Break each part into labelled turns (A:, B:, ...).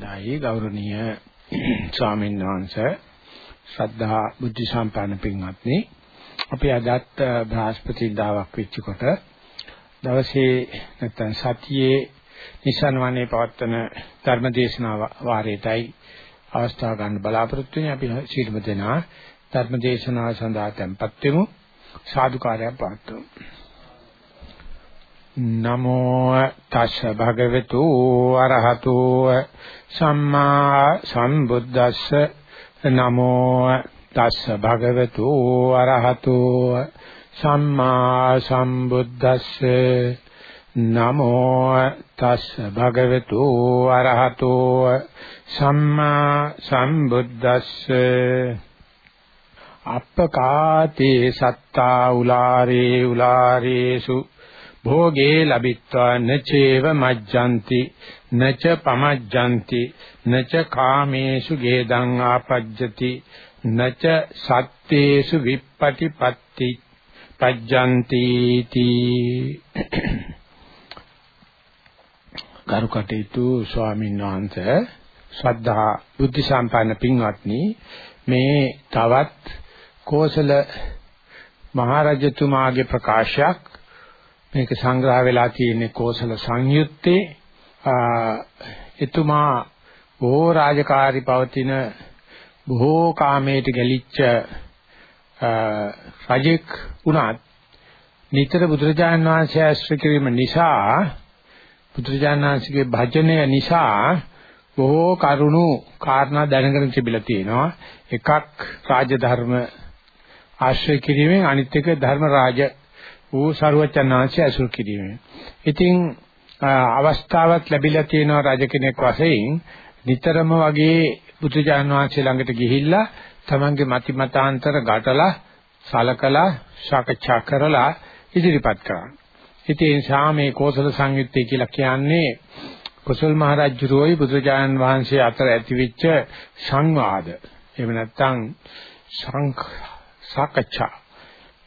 A: දායි ගෞරවනීය ස්වාමීන් වහන්සේ. ශ්‍රද්ධා බුද්ධ සම්පන්න පින්වත්නි. අපි අදත් බ්‍රහස්පතින්දාවක් වෙච්ච කොට දවසේ නැත්නම් සතියේ නිසන්වනේ පවත්වන ධර්මදේශනා වාරයටයි අවස්ථාව ගන්න බලාපොරොත්තු වෙන්නේ. අපි සීලම දෙනා ධර්මදේශනාව සඳහා tempත් වෙමු. සාදුකාරයක් පාත්තුමු නමෝ තස්ස භගවතු අරහතෝ සම්මා සම්බුද්දස්ස. නමෝ තස්ස භගවතු අරහතෝ සම්මා සම්බුද්දස්ස. නමෝ තස්ස භගවතු අරහතෝ සම්මා සම්බුද්දස්ස. අප්පකාතේ සත්තා උලාරේ උලාරේසු භෝගේ ලබිත්වා නචේව මජ්ජಂತಿ නච පමජ්ජಂತಿ නච කාමේසු ගේදං ආපජ්ජති නච සත්තේසු විප්පටිපත්ති පජ්ජಂತಿ තී කරුකටේතු ස්වාමීන් වහන්සේ ශ්‍රද්ධා බුද්ධ සම්පන්න පින්වත්නි මේ තවත් කෝසල මහරජතුමාගේ ප්‍රකාශයක් මේක සංග්‍රහ වෙලා තියෙන්නේ කෝසල සංයුත්තේ. එතුමා බොහෝ රාජකාරී පවතින බොහෝ කාමයට ගැලිච්ච රජෙක් වුණත් නිතර බුදුරජාණන් වහන්සේ ආශ්‍රය කිරීම නිසා බුදුරජාණන් වහන්සේගේ භජනය නිසා බොහෝ කරුණු කාරණා දැනගෙන තිබිලා තියෙනවා. එකක් රාජධර්ම ආශ්‍රය කිරීමෙන් අනිත් එක ධර්ම රාජ වූ ਸਰුවචනාංශය අසුර කිරීමෙන්. ඉතින් අවස්ථාවක් ලැබිලා තියෙනවා රජ කෙනෙක් වශයෙන් නිතරම වගේ බුදුජාන විශ්වසේ ළඟට ගිහිල්ලා තමන්ගේ මති මතාන්තර ගැටලා සලකලා සාකච්ඡා කරලා ඉදිරිපත් කරනවා. ඉතින් ඒ නිසා මේ කෝසල සංයුත්තේ කියලා කියන්නේ කුසල් මහරජුරෝයි බුදුජානන් වහන්සේ අතර ඇතිවෙච්ච සංවාද. එහෙම නැත්නම් සංඛ සාකච්ඡා.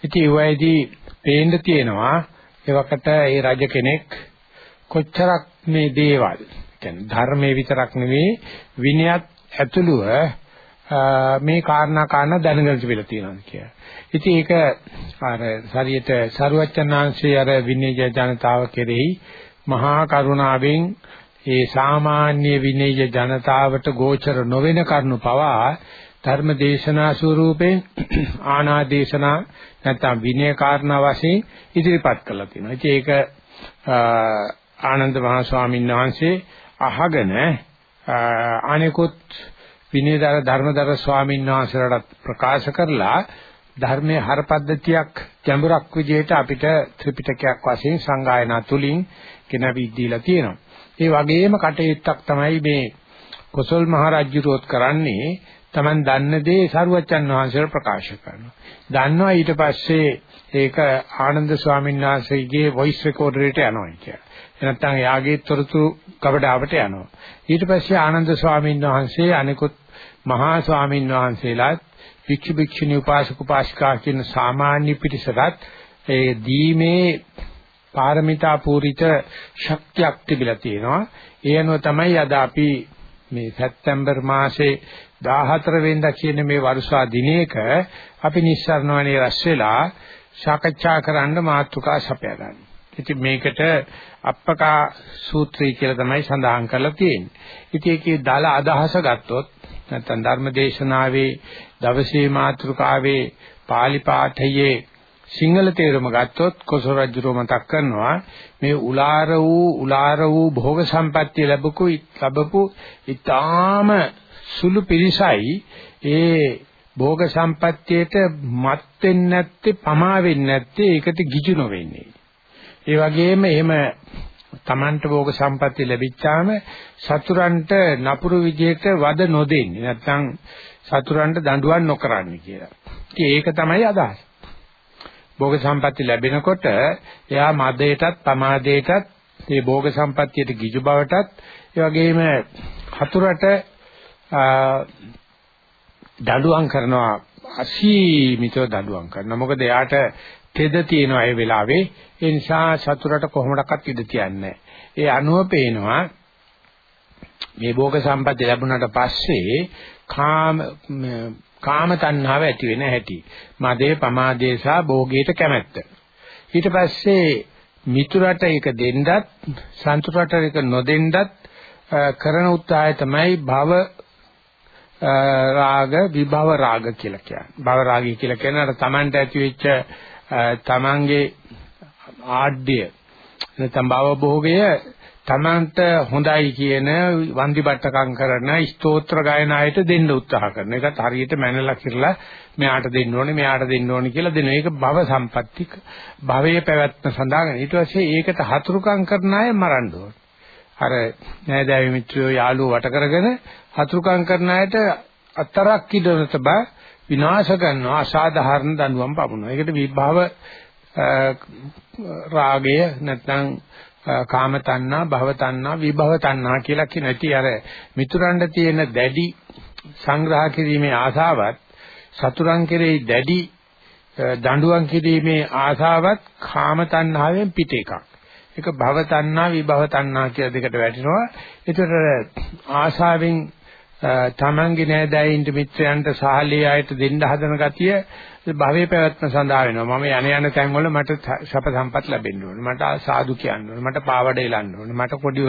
A: ඉතින් ඒ වෙයිදී පේන්න තියෙනවා එවකට ඒ රජ කෙනෙක් කොච්චරක් මේ දේවල් කියන්නේ ධර්මයේ විතරක් නෙවෙයි විනයත් ඇතුළුව මේ කාරණා කාරණා දැනගෙන තිබිලා තියෙනවා කියලා. ඉතින් ඒක අර සරියට සරුවච්චන්හන්සේ අර විනය ජනතාව කෙරෙහි මහා කරුණාවෙන් ඒ සාමාන්‍ය විනය ජනතාවට ගෝචර නොවන කරුණු පවා ධර්ම දේශනා ස්වරූපයෙන් ආනාදේශනා නැත්නම් විනය කාරණා වශයෙන් ඉදිරිපත් කළා තියෙනවා. ඉතින් ඒක ආනන්ද මහ ස්වාමීන් වහන්සේ අහගෙන අනෙකුත් විනයදර ධර්මදර ස්වාමීන් වහන්සේලාට ප්‍රකාශ කරලා ධර්මයේ හරපද්ධතියක් ගැඹුරක් විදිහට අපිට ත්‍රිපිටකයක් වශයෙන් සංගායනා තුලින් ගෙනවි දීලා තියෙනවා. ඒ වගේම කටයුත්තක් තමයි මේ කොසල් මහ රජුරුවත් කරන්නේ Taman දන්න දේ සරුවච්චන් වහන්සේට ප්‍රකාශ කරනවා. දන්නවා ඊට පස්සේ ඒක ආනන්ද ස්වාමීන් වහන්සේගේ වොයිස් රෙකෝඩරේට යනවා කියලා. එනත්තම් යාගේ තොරතුරු කවඩාවට යනවා. ඊට පස්සේ ආනන්ද ස්වාමීන් වහන්සේ අනිකුත් මහා ස්වාමීන් වහන්සේලාත් වික්ෂු වික්ෂුණී උපාසක උපාසිකා කියන සාමාන්‍ය පිරිසකට ඒ දීමේ පාරමිතා පූරිත ශක්තියක් තිබිලා තියෙනවා. ඒ අනුව තමයි අද අපි මේ සැප්තැම්බර් මාසේ 14 වෙනිදා කියන මේ වර්ෂා දිනයක අපි නිස්සාරණවනේ රැස් වෙලා සාකච්ඡා කරන්න මාතෘකා සපයා ගන්න. ඉතින් මේකට අප්පකා සූත්‍රය කියලා තමයි සඳහන් කරලා තියෙන්නේ. ඉතින් ඒකේ දල අදහස ගත්තොත් නැත්නම් ධර්මදේශනාවේ දවසේ මාතෘකාවේ pāli පාඨයේ සිංහල තේරුම ගත්තොත් කොසල් රජුරෝ මතක් කරනවා මේ උලාර වූ උලාර වූ භෝග සම්පත්තිය ලැබපු ලැබපු ඊටාම සුළු පිරිසයි ඒ භෝග සම්පත්තියට මත් වෙන්නේ නැත්තේ පමා වෙන්නේ නැත්තේ ඒකට ගිජු නොවෙන්නේ. ඒ වගේම එහෙම Tamanට භෝග සම්පත්තිය ලැබිච්චාම සතුරන්ට නපුරු විදියට වද නොදෙන්නේ. නැත්තම් සතුරන්ට දඬුවම් නොකරන්නේ කියලා. ඒක තමයි අදහස. භෝග සම්පatti ලැබෙනකොට එයා මදයටත් පමාදයටත් මේ භෝග සම්පත්තියට ගිජු බවටත් ඒ වගේම හතුරට දඬුවම් කරනවා අසීමිතව දඬුවම් කරනවා. මොකද එයාට තෙද තියෙනවා ඒ වෙලාවේ. ඒ නිසා සතුරට කොහොමඩක්වත් ඉඩ තියන්නේ ඒ අනුව පේනවා මේ භෝග සම්පatti ලැබුණාට පස්සේ කාම කාම තණ්හාව ඇති වෙන හැටි. මදේ පමාදේ සහ භෝගයට කැමැත්ත. ඊට පස්සේ මිතුරට ඒක දෙන්නත් සන්තුරට ඒක නොදෙන්නත් කරන උත්සාහය තමයි භව රාග විභව රාග කියලා කියන්නේ. භව රාගය කියලා කියන්නේ අර Tamanට ඇති වෙච්ච Tamanගේ ආඩ්‍ය නැත්නම් භව භෝගය තමන්ට හොඳයි කියන වන්දිබට්ටකම් කරන ස්තෝත්‍ර ගායනායට දෙන්න උත්සාහ කරන එකත් හරියට මැනලා කිරලා මෙයාට දෙන්න ඕනේ මෙයාට දෙන්න ඕනේ කියලා දෙන එක භව සම්පatti භවයේ පැවැත්ම සඳහා ඊට පස්සේ ඒකට හතුරුකම් කරන අය මරන්න ඕනේ. අර නෑදෑය මිත්‍රයෝ යාළුවෝ වට කරගෙන හතුරුකම් කරන අයට අතරක් ඉදන තබ විනාශ කරනවා අසාධාරණ දඬුවම් පමුණනවා. ඒකට විභව රාගය නැත්නම් කාම තණ්හා, භව තණ්හා, විභව තණ්හා කියලා කියන ඉතින් අර මිතුරන්ට තියෙන දැඩි සංග්‍රහ කිරීමේ ආසාවත් සතුරන් කෙරෙහි දැඩි දඬුවම් කිරීමේ ආසාවත් කාම තණ්හාවෙන් පිට එකක්. ඒක භව තණ්හා, විභව තණ්හා කියලා දෙකට වැටෙනවා. ඒතර ආසාවෙන් තමන්ගේ නෑදෑයින්ට මිත්‍රයන්ට සහලිය අයට දෙන්න හදන ගතිය භවයේ පැවැත්ම සඳහා වෙනවා. මම යන යන තැන් වල මට සප සම්පත් ලැබෙන්න ඕනේ. මට සාදු කියන්න ඕනේ. මට පාවඩ එලන්න ඕනේ. මට පොඩි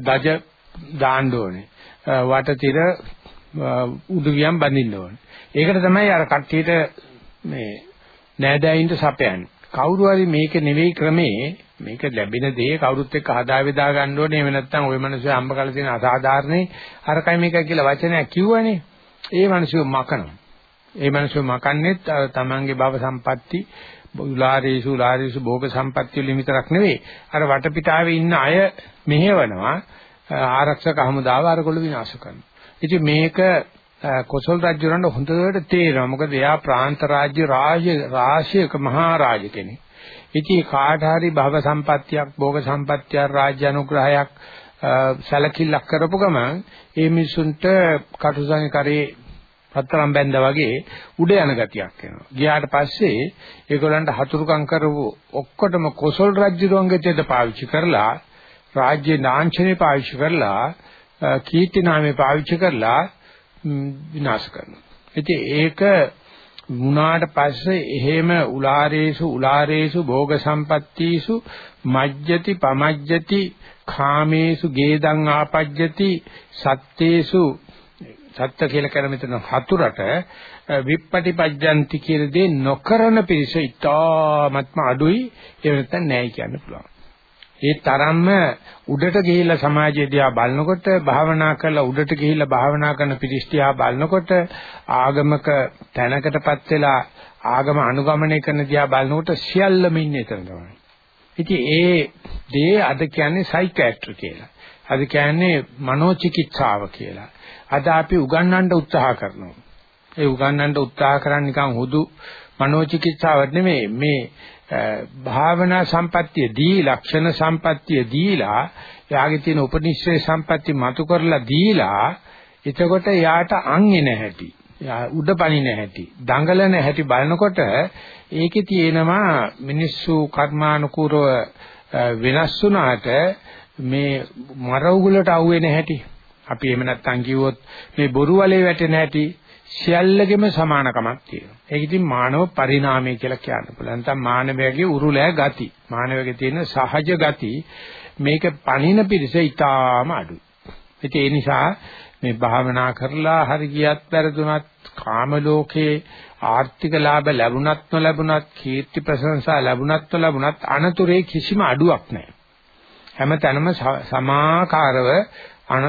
A: දජ දාන්න ඕනේ. වටතිර උඩුවියම් බඳින්න ඕනේ. ඒකට තමයි අර කට්ටියට මේ නෑදෑයින්ට සපයන්නේ. කවුරු හරි මේක නෙවෙයි ක්‍රමේ මේක ලැබෙන දේ කවුරුත් එක්ක හදා වේදා ගන්න ඕනේ. එහෙම නැත්නම් ওই මිනිස්සු අම්බ කළ තියෙන අසාධාරණේ අරකයි මේකයි කියලා වචනයක් කිව්වනේ. ඒ මිනිස්සු මකනවා. ඒ මිනිස්සු මකන්නේත් තමන්ගේ භව සම්පatti උලාරේසු උලාරේසු භෝග සම්පatti වලින් විතරක් නෙවෙයි. අර වටපිටාවේ ඉන්න අය මෙහෙවනවා ආරක්ෂක හමුදාව අරගොල්ල විනාශ කරනවා. ඉතින් මේක කොසල් රජුරන්ට හොඳට තේරෙනවා. මොකද එයා ප්‍රාන්ත රාජ්‍ය රාජ්‍ය රාශියක මහා රාජ කෙනෙක්. ඉතින් කාට හරි භව සම්පත්තියක්, භෝග සම්පත්තියක්, රාජ්‍ය අනුග්‍රහයක් සැලකිල්ලක් කරපු ගමන් ඒ මිනිසුන්ට කටුසං කරේ පතරම් බැඳා වගේ උඩ යන ගතියක් එනවා. ගියාට පස්සේ ඒගොල්ලන්ට හතුරුකම් කරපු ඔක්කොටම කොසල් රජුරුවන්ගේද පාවිච්චි කරලා රාජ්‍ය ලාංඡනේ පාවිච්චි කරලා කීර්ති නාමේ පාවිච්චි කරලා විනාශ කරනවා. ඉතින් ඒක වුණාට පස්සේ එහෙම උලාරේසු උලාරේසු භෝග සම්පත්තීසු මජ්ජති පමජ්ජති කාමේසු ගේදං ආපජ්ජති සත්තේසු සත්‍ය කියලා කියන මෙතන හතුරට විප්පටිපජ්ජಂತಿ කියන දේ නොකරන පිරිස ඉතාමත්ම අඩුයි ඒ නැත්නම් නැහැ කියන්න පුළුවන්. ඒ තරම්ම උඩට ගිහිල්ලා සමාජය දිහා බලනකොට භාවනා කරලා උඩට ගිහිල්ලා භාවනා කරන පිරිස් දිහා බලනකොට ආගමක තැනකටපත් වෙලා ආගම අනුගමනය කරන දිහා බලනකොට සියල්ලම ඉන්නේ එතන තමයි. ඉතින් ඒ දේ අද කියන්නේ සයිකියාට්‍රි කියලා. අද කියන්නේ මනෝචිකිත්සාව කියලා. අද අපි උගන්වන්න උත්සාහ කරනවා. ඒ උගන්වන්න උත්සාහ කරන්නේ නිකන් හුදු මනෝචිකිත්සාවක් නෙමෙයි මේ භාවනා සම්පත්තිය දී ලක්ෂණ සම්පත්තිය දීලා යාගේ තියෙන උපනිශ්‍රේ සම්පatti මතු කරලා දීලා එතකොට යාට අංගේ නැහැටි උඩපණි නැහැටි දඟලන හැටි බලනකොට ඒකේ තියෙනවා මිනිස්සු කර්මානුකූලව වෙනස් වුණාට මේ මර උගලට අහුවේ නැහැටි. අපි එහෙම නැත්තම් කිව්වොත් මේ බොරු වලේ වැටෙන හැටි සියල්ලගෙම සමානකමක් තියෙනවා. ඒක ඉතින් මානව පරිණාමය කියලා කියන්න පුළුවන්. නැත්නම් මානවයාගේ උරුලෑ ගති. මානවයාගේ තියෙන සහජ ගති මේක පණින පිරිස ඊටාම අඩුයි. ඒ නිසා මේ භාවනා කරලා හරි ගියත් වැරදුනත් කාම ලෝකේ ආර්ථික ලාභ ලැබුණත් නොලැබුණත් කීර්ති ප්‍රශංසා ලැබුණත් නොලැබුණත් අනතුරේ කිසිම අඩුවක් නැහැ. හැම තැනම සමාකාරව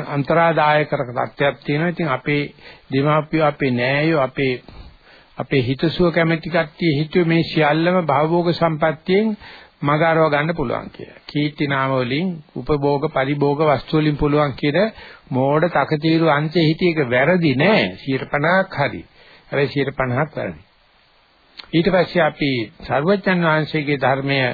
A: අන්තරාදායක තත්ත්වයක් තියෙනවා. ඉතින් අපේ දෙමාපියෝ අපේ නෑයෝ අපේ අපේ හිතසුව කැමැති කට්ටිය හිතුවේ මේ සියල්ලම භවෝග සම්පත්තියෙන් මගාරව ගන්න පුළුවන් කියලා. කීර්ති නාම වලින් උපභෝග පරිභෝග වස්තු වලින් පුළුවන් කියන මෝඩ තකතිරු අන්තයේ හිටියේක වැරදි නෑ 50ක් හරි. හැබැයි 50ක් වැරදි. ඊට පස්සේ අපි සර්වඥන් වහන්සේගේ ධර්මයේ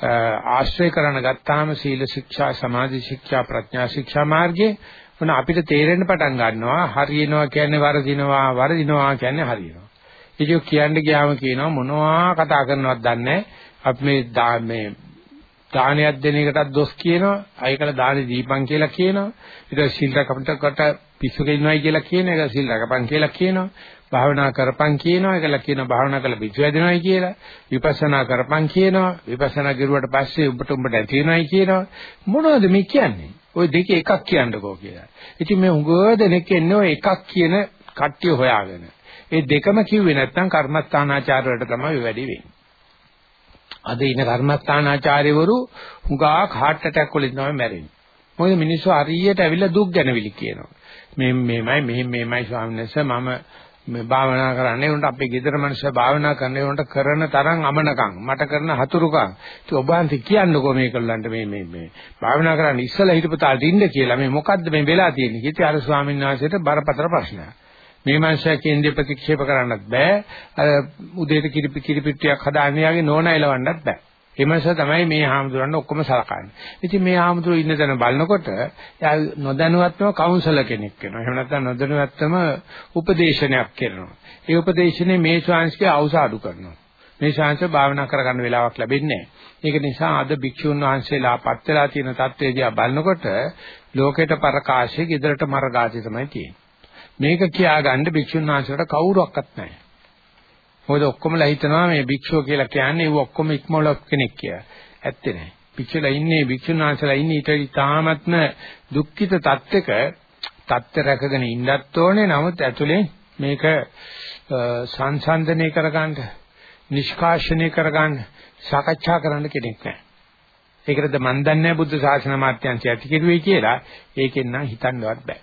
A: ආශ්‍රය කරන ගත්තාම සීල ශික්ෂා සමාධි ශික්ෂා ප්‍රඥා ශික්ෂා මාර්ගයේ මොන අපිට තේරෙන්න පටන් ගන්නවා හරියනවා කියන්නේ වරදිනවා වරදිනවා කියන්නේ හරියනවා. ඒක කියන්න ගියාම කියනවා මොනවා කතා කරනවද දන්නේ අපි මේ මේ දානයක් දෙන එකටත් දොස් කියනවා. අයකල දානි දීපන් කියලා කියනවා. ඊට සිල් රැකපන්ට පිස්සුක ඉන්නවයි කියලා කියන එක සිල් රැකපන් කියලා කියනවා. භාවනා කරපන් කියනවා. ඒකල කියනවා භාවනා කළ පිස්සු වැදෙනවයි කියලා. විපස්සනා කරපන් කියනවා. විපස්සනා කරුවට පස්සේ උඹට උඹට ඇති වෙනවයි කියනවා. මොනවද මේ කියන්නේ? ওই දෙකේ එකක් කියන්නකෝ කියලා. ඉතින් මේ උගව දෙනෙක් එන්නේ ඔය එකක් කියන කට්ටිය හොයාගෙන. ඒ දෙකම කිව්වේ නැත්නම් කර්මස්ථානාචාර වලට තමයි වැඩි වෙන්නේ. අද ඉන කර්මස්ථානාචාර්යවරු හුඟා heart attack වලින් තමයි මැරෙන්නේ. මොකද මිනිස්සු හරියට ඇවිල්ලා දුක් ගැනවිලි කියනවා. මේ මේමයි මෙහෙම මේමයි ස්වාමීන් වහන්සේ මම මේ භාවනා කරන්නේ උන්ට අපේ ගෙදර මිනිස්සු භාවනා කරන උන්ට කරන තරම් අමනකම්. මට කරන හතුරුකම්. ඉතින් ඔබ අන්ති කියන්නකෝ මේකලන්ට මේ මේ මේ භාවනා කරන්න ඉස්සලා හිටපතාලට ඉන්න කියලා. මේ මොකද්ද මේ වෙලා තියෙන්නේ? කිව්වා අර ස්වාමීන් වහන්සේට බරපතල ප්‍රශ්නයක්. මේ මනුස්සයා කේන්ද්‍ර ප්‍රතික්ෂේප කරන්නත් බෑ. අර උදේට කිරිපි කිරිපිට්ටියක් හදාන්න යාගේ නෝන එලවන්නත් බෑ. ඒ මනුස්සයා තමයි මේ හාමුදුරන් ඔක්කොම සලකන්නේ. ඉතින් මේ හාමුදුරුවෝ ඉන්න තැන බලනකොට එයා නොදැනුවත්වම කවුන්සලර් කෙනෙක් වෙනවා. එහෙම නැත්නම් නොදැනුවත්වම උපදේශනයක් කරනවා. ඒ උපදේශනේ මේ ශාංශකේ අවසාඩු කරනවා. මේ ශාංශ භාවනා කරගන්න වෙලාවක් ලැබෙන්නේ නැහැ. ඒක නිසා අද භික්ෂුන් වහන්සේලා පත් වෙලා තියෙන தත්ත්වයේදී බලනකොට ලෝකෙට පරකාශයේ ගෙදරට මරගාති තමයි තියෙන්නේ. මේක කියාගන්න භික්ෂුන් වහන්සේලාට කවුරුවක්වත් නැහැ. මොකද ඔක්කොමලා හිතනවා මේ භික්ෂුව කියලා කියන්නේ ඌ ඔක්කොම ඉක්මවල කෙනෙක් කියලා. ඇත්තේ නැහැ. භික්ෂුලා ඉන්නේ භික්ෂුන් වහන්සේලා ඉන්නේ ඊට ඉතාමත්ම දුක්ඛිත තත්ත්වක තත්ත්ව රැකගෙන ඉන්නත් ඕනේ. නමුත් ඇතුලේ මේක සංසන්දනය කරගන්න, නිෂ්කාශනය කරගන්න, සාකච්ඡා කරන්න කෙනෙක් නැහැ. ඒකටද මන් දන්නේ බුද්ධ ශාසන මාත්‍යංශය ඇති කෙරුවේ කියලා. ඒකෙන් නම් හිතන්නවත් බෑ.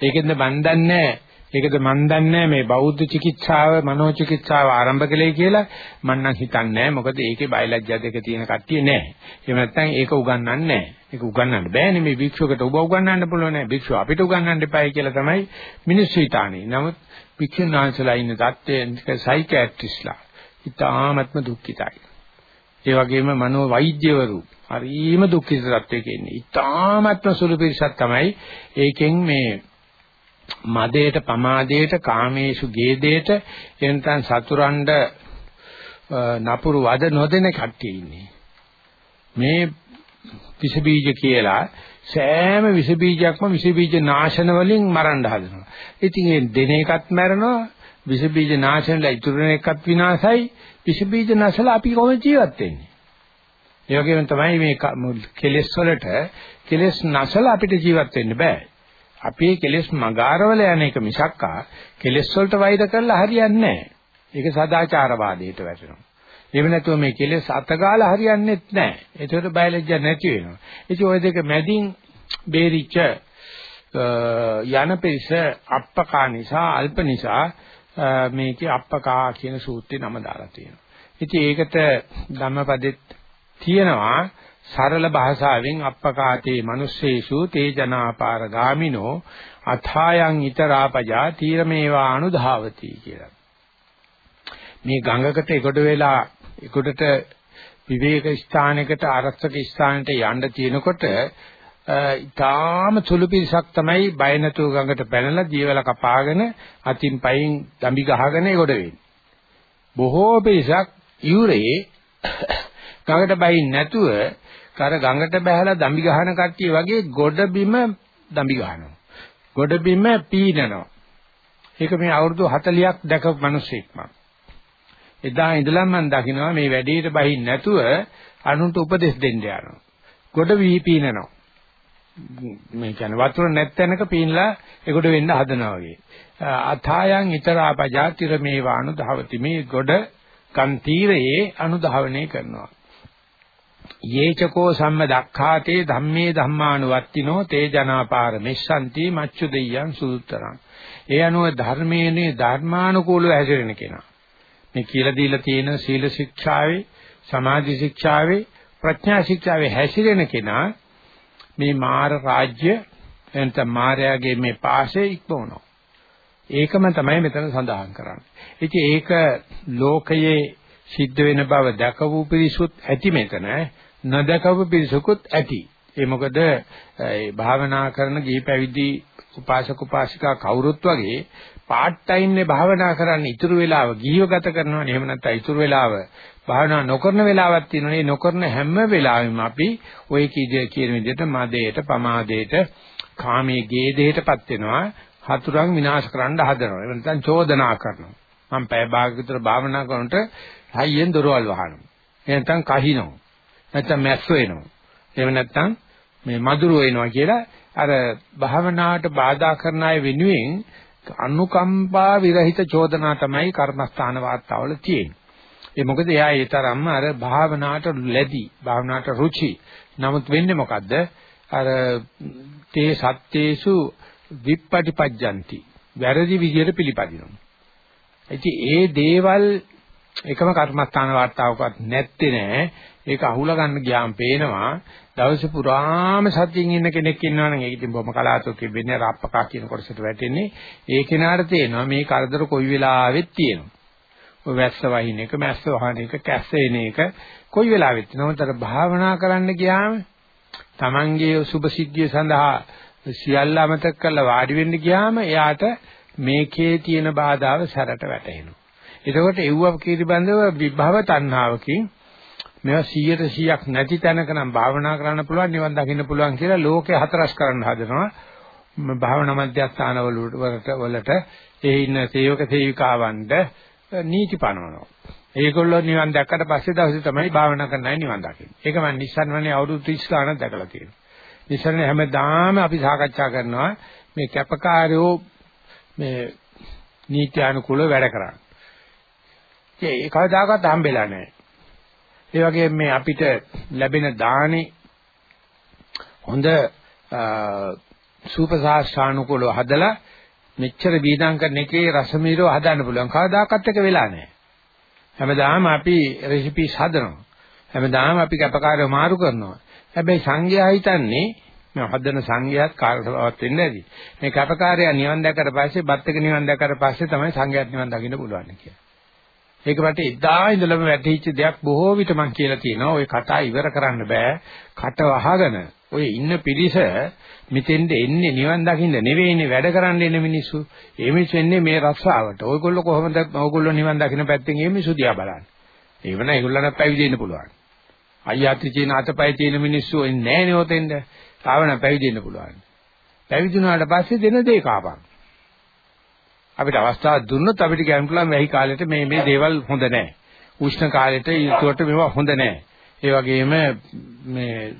A: ඒකෙන්ද මන් දන්නේ ඒකද මන් දන්නේ මේ බෞද්ධ චිකිත්සාව මනෝ චිකිත්සාව ආරම්භ කළේ කියලා මම නම් හිතන්නේ මොකද ඒකේ බයලජ්ජා දෙක තියෙන කට්ටිය නැහැ. එහෙම නැත්නම් ඒක උගන්වන්නේ නැහැ. ඒක උගන්වන්න බෑනේ මේ භික්ෂුවකට ඔබ උගන්වන්න පුළුවන් නෑ. භික්ෂුව අපිට උගන්වන්න එපායි කියලා තමයි මිනිස්සු හිතන්නේ. නමුත් භික්ෂුන් වහන්සේලා ඉන්න தත්ත්වයේ සයිකියාට්‍රිස්ලා ඉතාමත්ම දුක්ඛිතයි. ඒ වගේම මනෝ වෛද්‍යවරු හරිම දුක්ඛිත තත්ත්වයක ඉන්නේ. ඉතාමත්ම සුළු පිරිසක් තමයි ඒකෙන් මේ මදේට පමාදේට කාමේසු ගේදේට එනතන් සතුරන්ඩ නපුරු වද නොදෙන කට්ටිය ඉන්නේ මේ විස බීජ කියලා සෑම විස බීජයක්ම විස බීජ නාශන වලින් මරන්න හදනවා. ඉතින් ඒ දෙන එකත් මැරෙනවා විස බීජ නාශනලා ඉතුරු වෙන එකත් විනාශයි විස බීජ නැසලා අපි කොහොමද ජීවත් වෙන්නේ? ඒ වගේම තමයි මේ කෙලෙස් වලට කෙලෙස් නැසලා අපිට ජීවත් වෙන්න බෑ. අපේ කෙලෙස් මගාරවල යන එක මිසක්කා කෙලෙස් වලට වෛර කරලා හරියන්නේ නැහැ. ඒක සදාචාරවාදයට වැටෙනවා. එහෙම නැතුව මේ කෙලෙස් අතගාලා හරියන්නේත් නැහැ. ඒකට බයලජ්ජා නැති වෙනවා. ඉතින් ওই දෙක මැදින් බේරිච්ච යන පිරිස අප්පකා නිසා අල්ප නිසා මේකේ අප්පකා කියන සූත්‍රේ නම දාලා තියෙනවා. ඉතින් ඒකට ධම්මපදෙත් තියෙනවා සරල භාෂාවෙන් අප්පකාතේ මිනිස්සේසු තේ ජනාපාර ගාමිනෝ අථායන් ිතරාපජා තීරමේවා අනුධාවති කියලා. මේ ගඟකට එකොට වෙලා එකොටට විවේක ස්ථානයකට ආරක්ෂක ස්ථානයට යන්න තියෙනකොට ඊටාම සුළු පිරිසක් තමයි බය නැතුව ගඟට පැනලා දීවල කපාගෙන අතින් පයින් දම්බි ගහගෙන ඒකට වෙන්නේ. බොහෝ පිරිසක් යුරේ ගඟට බයින් නැතුව කර ගඟට බහැලා දම්බි ගහන කට්ටිය වගේ ගොඩ බිම දම්බි ගහනවා. ගොඩ බිම පීනනවා. ඒක මේ අවුරුදු 40ක් දැකපු මිනිස්සෙක් මම. එදා ඉඳලා මම දකිනවා මේ වැඩේට බහින් නැතුව අනුන්ට උපදෙස් දෙන්න යනවා. ගොඩ වී පීනනවා. මේ කියන්නේ වතුර නැත්තැනක පීනලා ඒකට වෙන්න හදනවා වගේ. අථායන් ඊතරාපජාතිර මේවානු ධවති මේ ගොඩ කන් තීරයේ අනුධාවනය කරනවා. යේචකෝ සම්ම දක්ඛාතේ ධම්මේ ධම්මානුවත්තිනෝ තේ ජනාපාර මෙස්සන්ති මච්චු දෙයයන් සුදුතරං ඒ අනුව ධර්මයේනේ ධර්මානුකූලව හැසිරෙන කෙනා. මේ කියලා දීලා තියෙන සීල ශික්ෂාවේ සමාධි ශික්ෂාවේ ප්‍රඥා ශික්ෂාවේ හැසිරෙන කෙනා මේ මාර රාජ්‍ය එතන මායාගේ මේ පාෂේ ඉක්මවනවා. ඒකම තමයි මෙතන සඳහන් කරන්නේ. ඉතින් ඒක ලෝකයේ සිද්ධ වෙන බව දැකවූ පිරිසුත් ඇති මෙතන නොදකවු පිරිසකුත් ඇති. ඒ මොකද ඒ භාවනා කරන ගිහි පැවිදි උපාසක උපාසිකා කවුරුත් වගේ පාර්ට් ටයිම් නේ භාවනා කරන්න ඉතුරු වෙලාව ගිහිව ගත කරනවනේ. එහෙම නැත්නම් ඉතුරු වෙලාව භාවනා නොකරන වෙලාවක් තියෙනනේ නොකරන හැම වෙලාවෙම අපි ওই කීජ කියන විදිහට මදේට පමාදේට කාමයේ ගේදේටපත් වෙනවා. හතුරන් විනාශ කරන්න හදනවා. එහෙම නැත්නම් චෝදනා කරනවා. මම පැය භාගයක විතර භාවනා කරනකොට හයියෙන් දොරවල් වහනවා. එහෙම නැත්නම් කහිනවා. නැත්නම් මැස්සෝ එනවා එහෙම නැත්නම් මේ මදුරු එනවා කියලා අර භාවනාවට බාධා කරන අය වෙනුවෙන් අනුකම්පා විරහිත චෝදනා තමයි කර්මස්ථාන වාර්තාවල තියෙන්නේ. ඒ මොකද එයා ඒ තරම්ම අර භාවනාවට ලැබි, භාවනාවට රුචි. නමුත් වෙන්නේ මොකද්ද? අර තේ සත්‍යේසු විප්පටිපජ්ජಂತಿ. වැරදි විදියට පිළිපදිනවා. ඉතින් ඒ දේවල් එකම කර්මස්ථාන වාර්තාවකවත් නැත්තේ නෑ. ඒක අහුලා ගන්න ගියාම පේනවා දවස පුරාම සතියින් ඉන්න කෙනෙක් ඉන්නවනම් ඒක ඉතින් බොහොම කලාතුරකින් වෙන්නේ රාප්පකා කියන කොටසට වැටෙන්නේ ඒ කෙනාට තේනවා මේ කරදර කොයි වෙලාවෙත් තියෙනවා. ඔය වැස්ස වහින එක, මැස්ස වහන එක, කැස්ස එන එක කොයි වෙලාවෙත් නමුතර භාවනා කරන්න ගියාම Tamange සුභ සිද්ධිය සඳහා සියල්ල අමතක කරලා වාඩි වෙන්න ගියාම එයාට මේකේ තියෙන බාධාව සැරට වැටෙනවා. එතකොට එව්ව පිළිබඳව විභව තණ්හාවකින් මේවා 100ට 100ක් නැති තැනක නම් භාවනා කරන්න පුළුවන් නිවන් දකින්න පුළුවන් කියලා ලෝකේ හතරස් කරන්න හදනවා. භාවනා මධ්‍යස්ථාන වලට වලට ඒ ඉන්න සේවක සේවිකාවන්ට නීති පනවනවා. ඒගොල්ලෝ නිවන් දැක්කට පස්සේ දවසේ තමයි භාවනා කරන්න නිවන් දකින්නේ. ඒක මම නිස්සන්වනේ අවුරුදු 30 ගානක් දැකලා තියෙනවා. නිස්සන්නේ හැමදාම අපි සාකච්ඡා කරනවා මේ කැපකාරයෝ මේ නීති අනුකූලව වැඩ කරන්නේ. ඒ කවදාකවත් හම්බෙලා නැහැ. ඒ වගේම මේ අපිට ලැබෙන දානේ හොඳ සූපසාස්ත්‍රානුකූලව හදලා මෙච්චර බීදම් කරන එකේ රසමීරව හදන්න පුළුවන්. කවදාකවත් එක වෙලා නැහැ. හැමදාම අපි රෙසිපිස් හදනවා. හැමදාම අපි කැපකාරව මාරු කරනවා. හැබැයි සංඝයා හිතන්නේ මේ හදන සංඝයාත් කාර්යවත් වෙන්නේ නැති. මේ කැපකාරයා නිවන් දැකලා පස්සේ බත් එක නිවන් දැකලා පස්සේ තමයි සංඝයාත් නිවන් දකින්න පුළුවන් කියලා. ඒක මට එදා ඉඳලම වැටහිච්ච දෙයක් බොහෝ විට මම කියලා තියෙනවා. ওই කතා ඉවර කරන්න බෑ. කට වහගෙන ඔය ඉන්න පිරිස මෙතෙන්ද එන්නේ නිවන් දකින්න නෙවෙයිනේ වැඩ කරන්න එන මිනිස්සු. ඒ මිනිස්සු එන්නේ මේ රස්සාවට. ඔයගොල්ලෝ කොහොමද ඔයගොල්ලෝ නිවන් දකින්න පැත්තෙන් මේ මිනිස්සු දිහා බලන්නේ. ඒව නෑ ඒගොල්ලන්ට පැවිදෙන්න පුළුවන්. අයියාත්‍රි චීන අතපය තියෙන මිනිස්සු එන්නේ නෑනේ ඔතෙන්ද. තාවන පැවිදෙන්න පුළුවන්. පැවිදුණාට පස්සේ දෙන දේ කාපන්. අපිට අවස්ථාවක් දුන්නොත් අපිට කියන්න පුළුවන් වැහි කාලෙට මේ මේ දේවල් හොඳ නැහැ. උෂ්ණ කාලෙට ඊටවට මේවා හොඳ නැහැ. ඒ වගේම මේ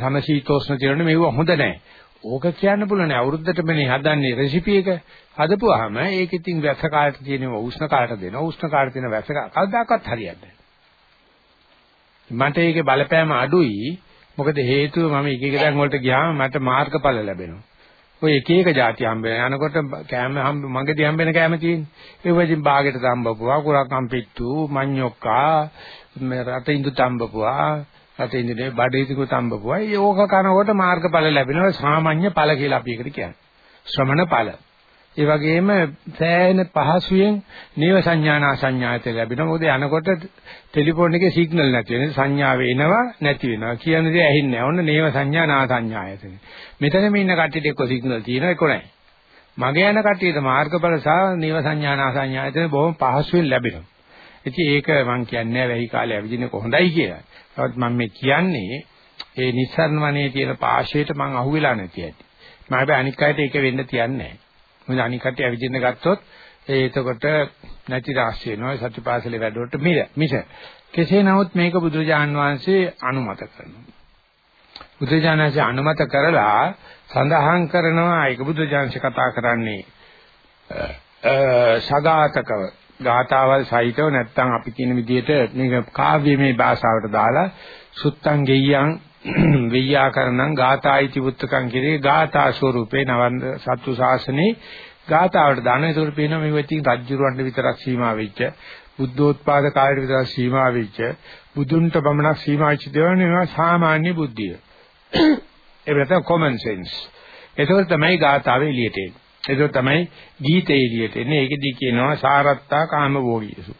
A: සමශීතෝෂ්ණ තියෙන මේවා හොඳ නැහැ. ඕක කියන්න පුළුවන් අවුරුද්දට මේ හදන්නේ රෙසිපි එක හදපුවාම ඒක ඉතින් වැස්ස කාලට තියෙනවා උෂ්ණ කාලට දෙනවා උෂ්ණ කාලට තියෙන වැස්ස කවදාකවත් හරියන්නේ මට ඒකේ බලපෑම අඩුයි මොකද හේතුව මම එක එක තැන් වලට ගියාම මට මාර්ගඵල ලැබෙනවා ඔය එක එක જાති හම්බෙන යනකොට කෑම හම්බ මගදී හම්බෙන කෑම තියෙන්නේ. ඒ වගේම බාගෙට තම්බපුවා, කුරක්කම් පිට්ටු, මඤ්ඤොක්කා, මේ රටින්දු තම්බපුවා, රටින්දුනේ බඩේතිකු තම්බපුවා. ඒක කනකොට මාර්ගඵල ලැබෙනවා සාමාන්‍ය ඵල කියලා අපි ඒකට කියන්නේ. ශ්‍රමණ ඵල. ඒ වගේම සෑහෙන පහසුවෙන් නේව සංඥානා සංඥායත ලැබෙනවා. මොකද යනකොට ටෙලිෆෝන් එකේ සිග්නල් නැති වෙන සංඥාව එනවා නැති වෙනවා. කියන දේ ඇහෙන්නේ නැහැ. ඔන්න නේව සංඥානා සංඥායත. මෙතන මේ ඉන්න කට්ටියට එක්ක සිග්නල් තියෙනවා එක්ක නැහැ. මගේ යන කට්ටියට මාර්ගඵල සහ නේව සංඥානා සංඥායත බොහොම පහසුවෙන් ලැබෙනවා. ඉතින් ඒක මම කියන්නේ වැහි කාලේ ඇවිදින්නේ කොහොඳයි කියලා. නමුත් මම මේ කියන්නේ ඒ නිස්සාරණ වනේ තියෙන පාෂයට මම අහුවෙලා නැති ඇති. මම හැබැයි අනික් අයට ඒක වෙන්න තියන්නේ නැහැ. මොකද අනික් කට්ටිය ඇවිදින්න ගත්තොත් ඒ එතකොට නැති රාශිය වෙනවා සත්‍යපාසලේ වැඩවලට මිල මිස. කෙසේ නමුත් මේක බුදුරජාන් වහන්සේ අනුමත කරනවා. බුදුරජාණන් වහන්සේ අනුමත කරලා සඳහන් කරනවා ඒක බුදුරජාන්සේ කතා කරන්නේ සගාතකව ගාතාවල් සහිතව නැත්නම් අපි කියන විදිහට මේක කාව්‍යමය භාෂාවට දාලා සුත්තං ගෙය්‍යං වෙය්‍යාකරණං ගාථායිති පුත්තකං කිරේ ගාථා ස්වරූපේ නවන්ද සත්තු ශාසනේ ගාථාවට දාන. ඒකට පේනවා මේ වෙතින් රජ්ජුරවන්ට විතරක් සීමා වෙච්ච බුද්ධෝත්පාද කාලයට විතරක් සීමා වෙච්ච බුදුන්ට පමණක් සීමා වෙච්ච දේවල් නෙවෙයි සාමාන්‍ය බුද්ධිය. ඒ වෙනත common sense. ඒකවල තමයි ගාථාවේ එළියට එන්නේ. ඒක තමයි ගීතේ එළියට එන්නේ. ඒකෙදි කියනවා සාරත්තා කාමභෝගීසු.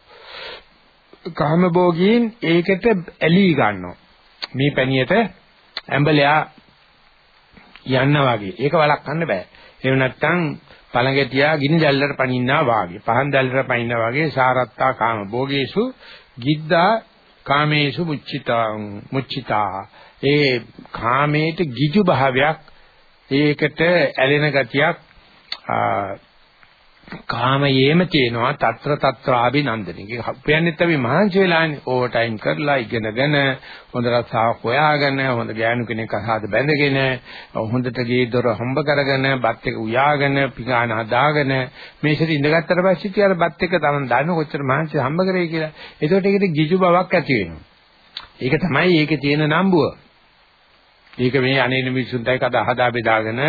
A: කාමභෝගීන් ඒකට ඇලී ගන්නවා. මේ පැණියට ඇඹලයා යන්න වගේ. ඒක වළක්වන්න බෑ. එහෙම නැත්නම් පළඟැටියා ගිනි දැල්ලට පනින්නා වාගේ. පහන් දැල්ලට පනින්නා වාගේ සාරත්තා කාම භෝගේසු ගිද්දා කාමේසු මුච්චිතා මුච්චිතා. ඒ කාමේට ගිජු භාවයක් ඒකට ඇලෙන ගතියක් කාමයේම තියෙනවා తත්‍ර తත්‍රාභිනන්දනි. ඒක හප්පයන්නෙත් අපි මහන්සි වෙලානේ ඕවර් ටයිම් කරලා ඉගෙනගෙන හොඳ රස්සාවක් හොයාගෙන හොඳ ගෑනු කෙනෙක් අහාද බැඳගෙන හොඳට ගේ දොර හම්බ කරගෙන බත් එක උයාගෙන පිගාන හදාගෙන මේසෙට ඉඳගත්තට පස්සේ තියර බත් එක තමයි දන්න කොච්චර මහන්සි හම්බ කරේ කියලා. ඒකට ඒකට ගිජු බවක් ඇති වෙනවා. ඒක තමයි ඒකේ තියෙන නම්බුව. ඒක මේ අනේන මිනිසුන්ටයි කතා හදා බෙදාගෙන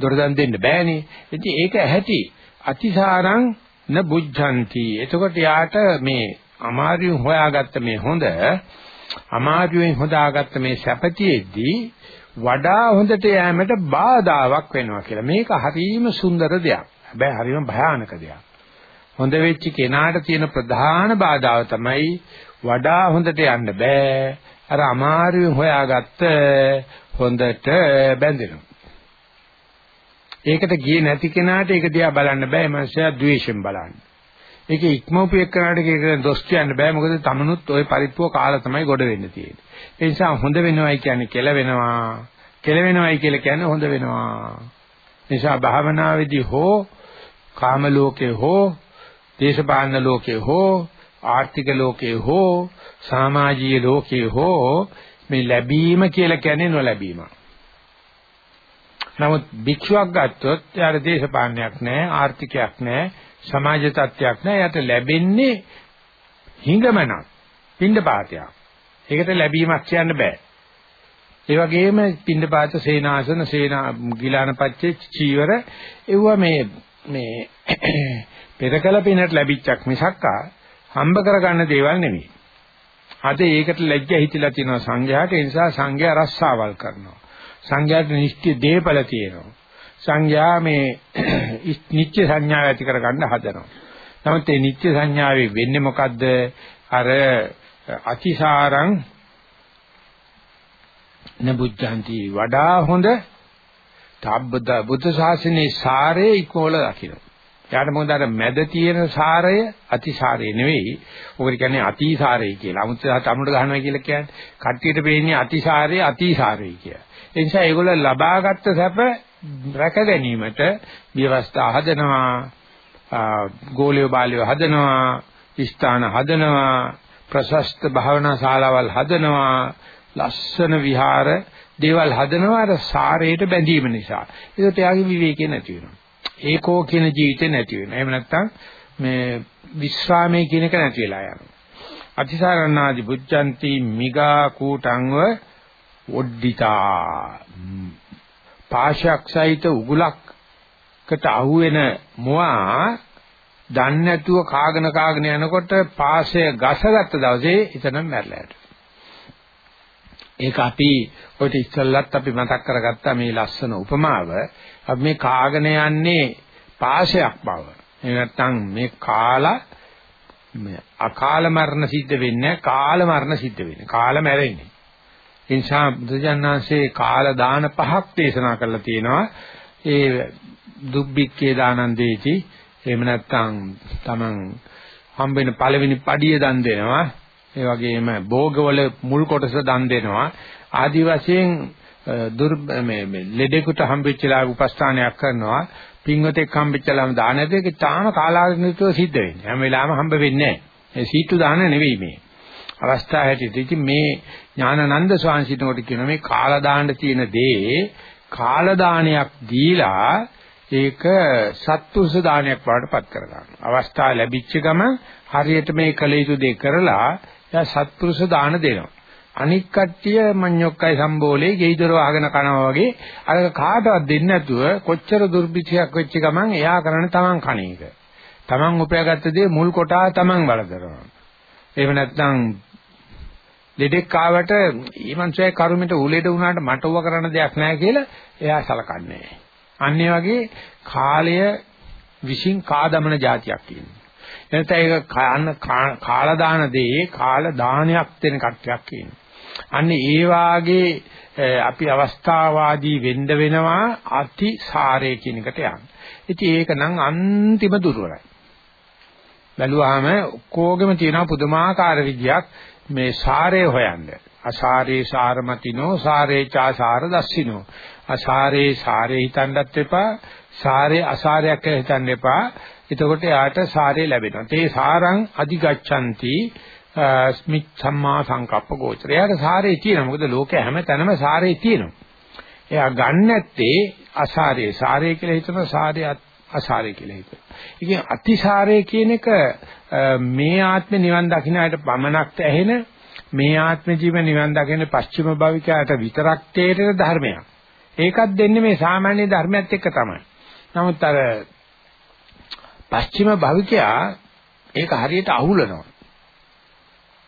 A: දොරදන් දෙන්න බෑනේ. ඉතින් ඒක ඇහැටි අතිසාරං න බුද්ධಂತಿ. එතකොට යාට මේ අමාරුවෙන් හොයාගත්ත මේ හොඳ අමාරුවෙන් හොදාගත්ත මේ සැපතියෙද්දී වඩා හොඳට යෑමට බාධාවක් වෙනවා කියලා. මේක හරිම සුන්දර දෙයක්. හැබැයි හරිම භයානක දෙයක්. හොඳ වෙච්ච කෙනාට තියෙන ප්‍රධාන බාධාව තමයි වඩා හොඳට යන්න බෑ. අර අමාරුවෙන් හොයාගත්ත හොඳට බැඳෙනවා. ඒකට ගියේ නැති කෙනාට ඒක දිහා බලන්න බෑ මනුස්සයා ද්වේෂයෙන් බලන්නේ. ඒක ඉක්මවපු එක්කනට ඒක දොස් කියන්න බෑ මොකද තමනුත් ওই පරිප්පුව කාලා තමයි ගොඩ වෙන්න තියෙන්නේ. ඒ නිසා හොඳ වෙනවයි කියන්නේ කෙල වෙනවා. කෙල වෙනවයි කියලා කියන්නේ හොඳ වෙනවා. නිසා භාවනාවේදී හෝ කාම ලෝකේ හෝ දේශපාලන ලෝකේ හෝ ආර්ථික ලෝකේ හෝ සමාජීය ලෝකේ හෝ මේ ලැබීම කියලා කියන්නේ නොලැබීම. නමුත් භික්ෂුවක් ගත්තොත් යාර දේශපාලනයක් නැහැ, ආර්ථිකයක් නැහැ, සමාජ තත්ත්වයක් නැහැ. යට ලැබෙන්නේ හිඟමනක්, පින්ඩපාතයක්. ඒකට ලැබීමක් කියන්න බෑ. ඒ වගේම පින්ඩපාත සේනාසන සේනා ගිලානපච්චේ චීවර එවුව මේ මේ පෙරකල පිනට ලැබිච්චක් මිසක්කා හම්බ කරගන්න දේවල් නෙමෙයි. අද ඒකට ලැජ්ජා හිතිලා තියෙනවා සංඝයාට ඒ නිසා සංඝයා රස්සාවල් කරනවා. සංඝයාට නිශ්චය දේපල තියෙනවා. සංඝයා මේ නිත්‍ය සංඥාව ඇති කරගන්න හදනවා. නමුත් මේ නිත්‍ය සංඥාවේ වෙන්නේ මොකද්ද? අර අතිසාරං නබුද්ධාන්ති වඩා හොඳ තබ්බද බුද්ධ ශාසනයේ සාරේ ඉක්මවල දකින්න. යාට මොකද අර මැද තියෙන සාරය අතිසාරය නෙවෙයි. ඔකට කියන්නේ අතිසාරය කියලා. අමුතු තමුඩ ගහනවා කියලා කියන්නේ. කට්ටියට පේන්නේ අතිසාරය අතිසාරය කියලා. ඒ නිසා ඒගොල්ලෝ ලබාගත් සැප රැක ගැනීමට ව්‍යවස්ථා හදනවා. ගෝලිය බාලිය හදනවා. ස්ථාන හදනවා. ප්‍රශස්ත භාවනා ශාලාවල් හදනවා. ලස්සන විහාර දේවල් හදනවා අර සාරයට බැඳීම නිසා. ඒකට යාගේ විවේකේ නැති වෙනවා. ඒකෝ කියන ජීවිතේ නැති වෙනවා. එහෙම නැත්නම් මේ විස්රාමයේ කියන එක නැති වෙලා යනවා. අතිසාරණාදි බුද්ධಂತಿ මිගා කූටංව ඔඩ්ඩිතා පාශක්සහිත උගුලක්කට අහුවෙන මොවා දන්නේ නැතුව කාගෙන කාගෙන යනකොට පාසය ගසගත්ත දවසේ එතනම මැරලා යනවා. ඒක අපි ඔය ඉස්සල්ලත් අපි මතක් කරගත්තා මේ ලස්සන උපමාව. අපි මේ කාගෙන යන්නේ පාශයක් බව. එහෙම නැත්නම් මේ කාලා මේ අකාල මරණ සිද්ධ වෙන්නේ කාල මරණ සිද්ධ වෙන්නේ. කාල මැරෙන්නේ. ඒ නිසා බුදුජානනාංශේ කාල දාන පහක් දේශනා කරලා තියෙනවා. ඒ දුබ්බික්කේ දානන්දේති එහෙම නැත්නම් Taman හම්බෙන පළවෙනි පඩිය දන් දෙනවා. ඒ වගේම භෝගවල මුල් කොටස දන් දෙනවා. ආදි වශයෙන් දුර් මේ ලෙඩෙකුට හම්බෙච්චලා උපස්ථානයක් කරනවා. පින්වතෙක් හම්බෙච්චලාම දාන දෙක තාම කාලාගනිතව සිද්ධ වෙන්නේ. හැම වෙලාවෙම හම්බ වෙන්නේ නැහැ. ඒ සීතු දාන නෙවෙයි මේ. අවස්ථා හැටියට ඉතින් මේ ඥානানন্দ ස්වාමීන් කියන මේ කාලා දාන්න තියෙන දේ කාලා දානයක් දීලා ඒක සත්තුස දානයක් වඩටපත් කරගන්න. අවස්ථාව ලැබිච්ච ගම හරියට මේ කළ යුතු දේ කරලා එයා සත්පුරුෂ දාන දෙනවා. අනික් කට්ටිය මඤ්ඤොක්කයි සම්බෝලේ ගෙයිදොර වහගෙන කනවා වගේ අර කාටවත් දෙන්නේ නැතුව කොච්චර දුර්භික්ෂයක් වෙච්ච ගමන් එයා කරන්නේ තමන් කණ එක. තමන් උපයාගත්ත දේ මුල් කොටා තමන් වලදරනවා. එහෙම නැත්නම් ලෙඩෙක් ආවට ඊමන්සය කරුමෙට උලෙඩ වුණාට මට ඌව කරන්න දෙයක් නැහැ කියලා එයා සලකන්නේ. අන්න වගේ කාලය විශ්ින් කාදමන જાතියක් කියන්නේ. එතන ඒක කාලා දාන දේ කාලා දානයක් දෙන කට්ටියක් කියනවා. අන්න ඒ වාගේ අපි අවස්ථාවාදී වෙන්න වෙනවා අති සාරය කියන එකට යන්න. ඉතින් ඒක නම් අන්තිම දුර්වලයි. බැලුවාම ඔක්කොගෙම තියෙන පුදුමාකාර විදියක් මේ සාරය හොයන්න. අසාරේ සාරමතිනෝ සාරේ චාසාර දස්සිනෝ. අසාරේ සාරේ හිතන්නත් එපා. සාරේ අසාරයක් කියලා හිතන්න එපා. එතකොට යාට සාරේ ලැබෙනවා. තේ සාරං අධිගච්ඡanti ස්මිත් සම්මා සංකප්ප ගෝචර. එයාට සාරේ තියෙනවා. මොකද ලෝකේ හැම තැනම සාරේ තියෙනවා. එයා ගන්න නැත්තේ අසාරේ. සාරේ කියලා හිතන සාරේ අසාරේ කියලා හිතන. ඉතින් අතිසාරේ කියන එක මේ ආත්මේ නිවන් දකින්න අයට පමණක් ඇහෙන මේ ආත්ම ජීව නිවන් දකින්න පස්චිම භවිකයට විතරක් තේරෙන ධර්මයක්. ඒකත් දෙන්නේ මේ සාමාන්‍ය ධර්මයත් එක්ක තමයි. නමුත් අර පස්චිම භවිකයා ඒක හරියට අහුලනවා.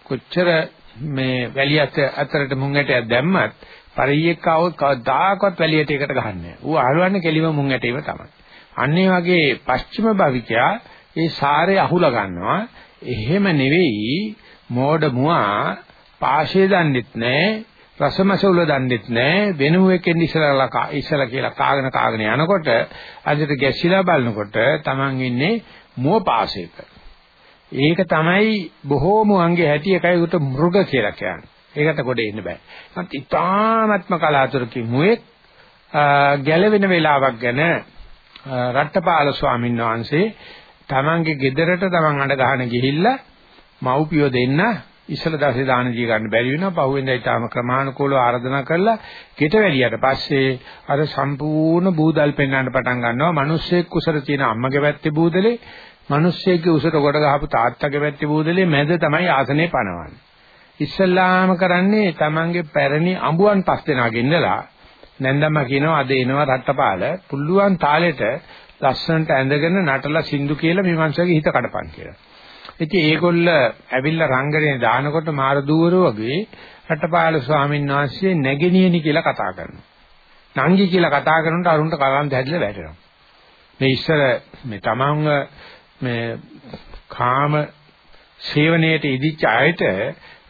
A: කොච්චර මේ වැලියට අතරට මුං ඇටයක් දැම්මත් පරියෙක් આવොත් කවදාකවත් වැලියට එකට ගහන්නේ නැහැ. ඌ අහලවන්නේ කෙලිම මුං ඇටේම තමයි. අන්න ඒ වගේ පස්චිම භවිකයා ඒ සාරේ අහුලා ගන්නවා. එහෙම නෙවෙයි මෝඩ මුවා පාෂේ දන්නෙත් නැහැ. රසමස උල දන්නෙත් නැහැ. වෙනුවෙකින් ඉස්සරලා ඉස්සලා කියලා කාගෙන කාගෙන යනකොට අදිට ගැසිලා බලනකොට Taman ඉන්නේ මුව පාෂේක. ඒක තමයි බොහෝම වංගේ හැටි එකයි උට මෘග කියලා කියන්නේ. ඒකට කොට එන්න බෑ. මත් ඉතාමත්ම කලාතුරකින් මුවෙක් ගැලවෙන වෙලාවක් ගැන රට්ටපාල ස්වාමීන් වහන්සේ තමන්ගේ ගෙදරට තමන් අඬ ගහන ගිහිල්ලා මව්පියෝ දෙන්න ඉස්සල දවසේ දාන දී ගන්න බැරි වෙනවා. පහුවෙන්දා ඊටාම ක්‍රමානුකූලව ආරාධනා කරලා ගෙට වැලියට පස්සේ අර සම්පූර්ණ බූදල් පෙන්වන්න පටන් ගන්නවා. මිනිස්සෙක් කුසල තියෙන අම්මගේ පැත්තේ බූදලේ මිනිස්සෙක්ගේ උසට කොට ගහපු තාත්තගේ පැත්තේ බූදලේ මැද තමයි ආසනේ පනවන්නේ. ඉස්සල්ලාම කරන්නේ Tamange පැරණි අඹුවන් පස් දෙනා ගෙන්නලා නැන්දම්ම කියනවා අද එනවා රට්ටපාල පුල්ලුවන් තාලෙට ලස්සනට ඇඳගෙන නටලා සින්දු කියලා මේ මනුස්සයාගේ හිත කඩපන් කියලා. ඉතින් ඒගොල්ල ඇවිල්ලා රංගනේ දානකොට මාර දූවර වගේ රට්ටපාල ස්වාමීන් වහන්සේ නැගෙනියනි කියලා කතා කරනවා. නංගි කියලා කතා කරනකොට අරුන්ට කලන්ත හැදිලා වැටෙනවා. මේ ඉස්සර මේ තමන්ව මේ කාම සේවනයේට ඉදිච්ච අයට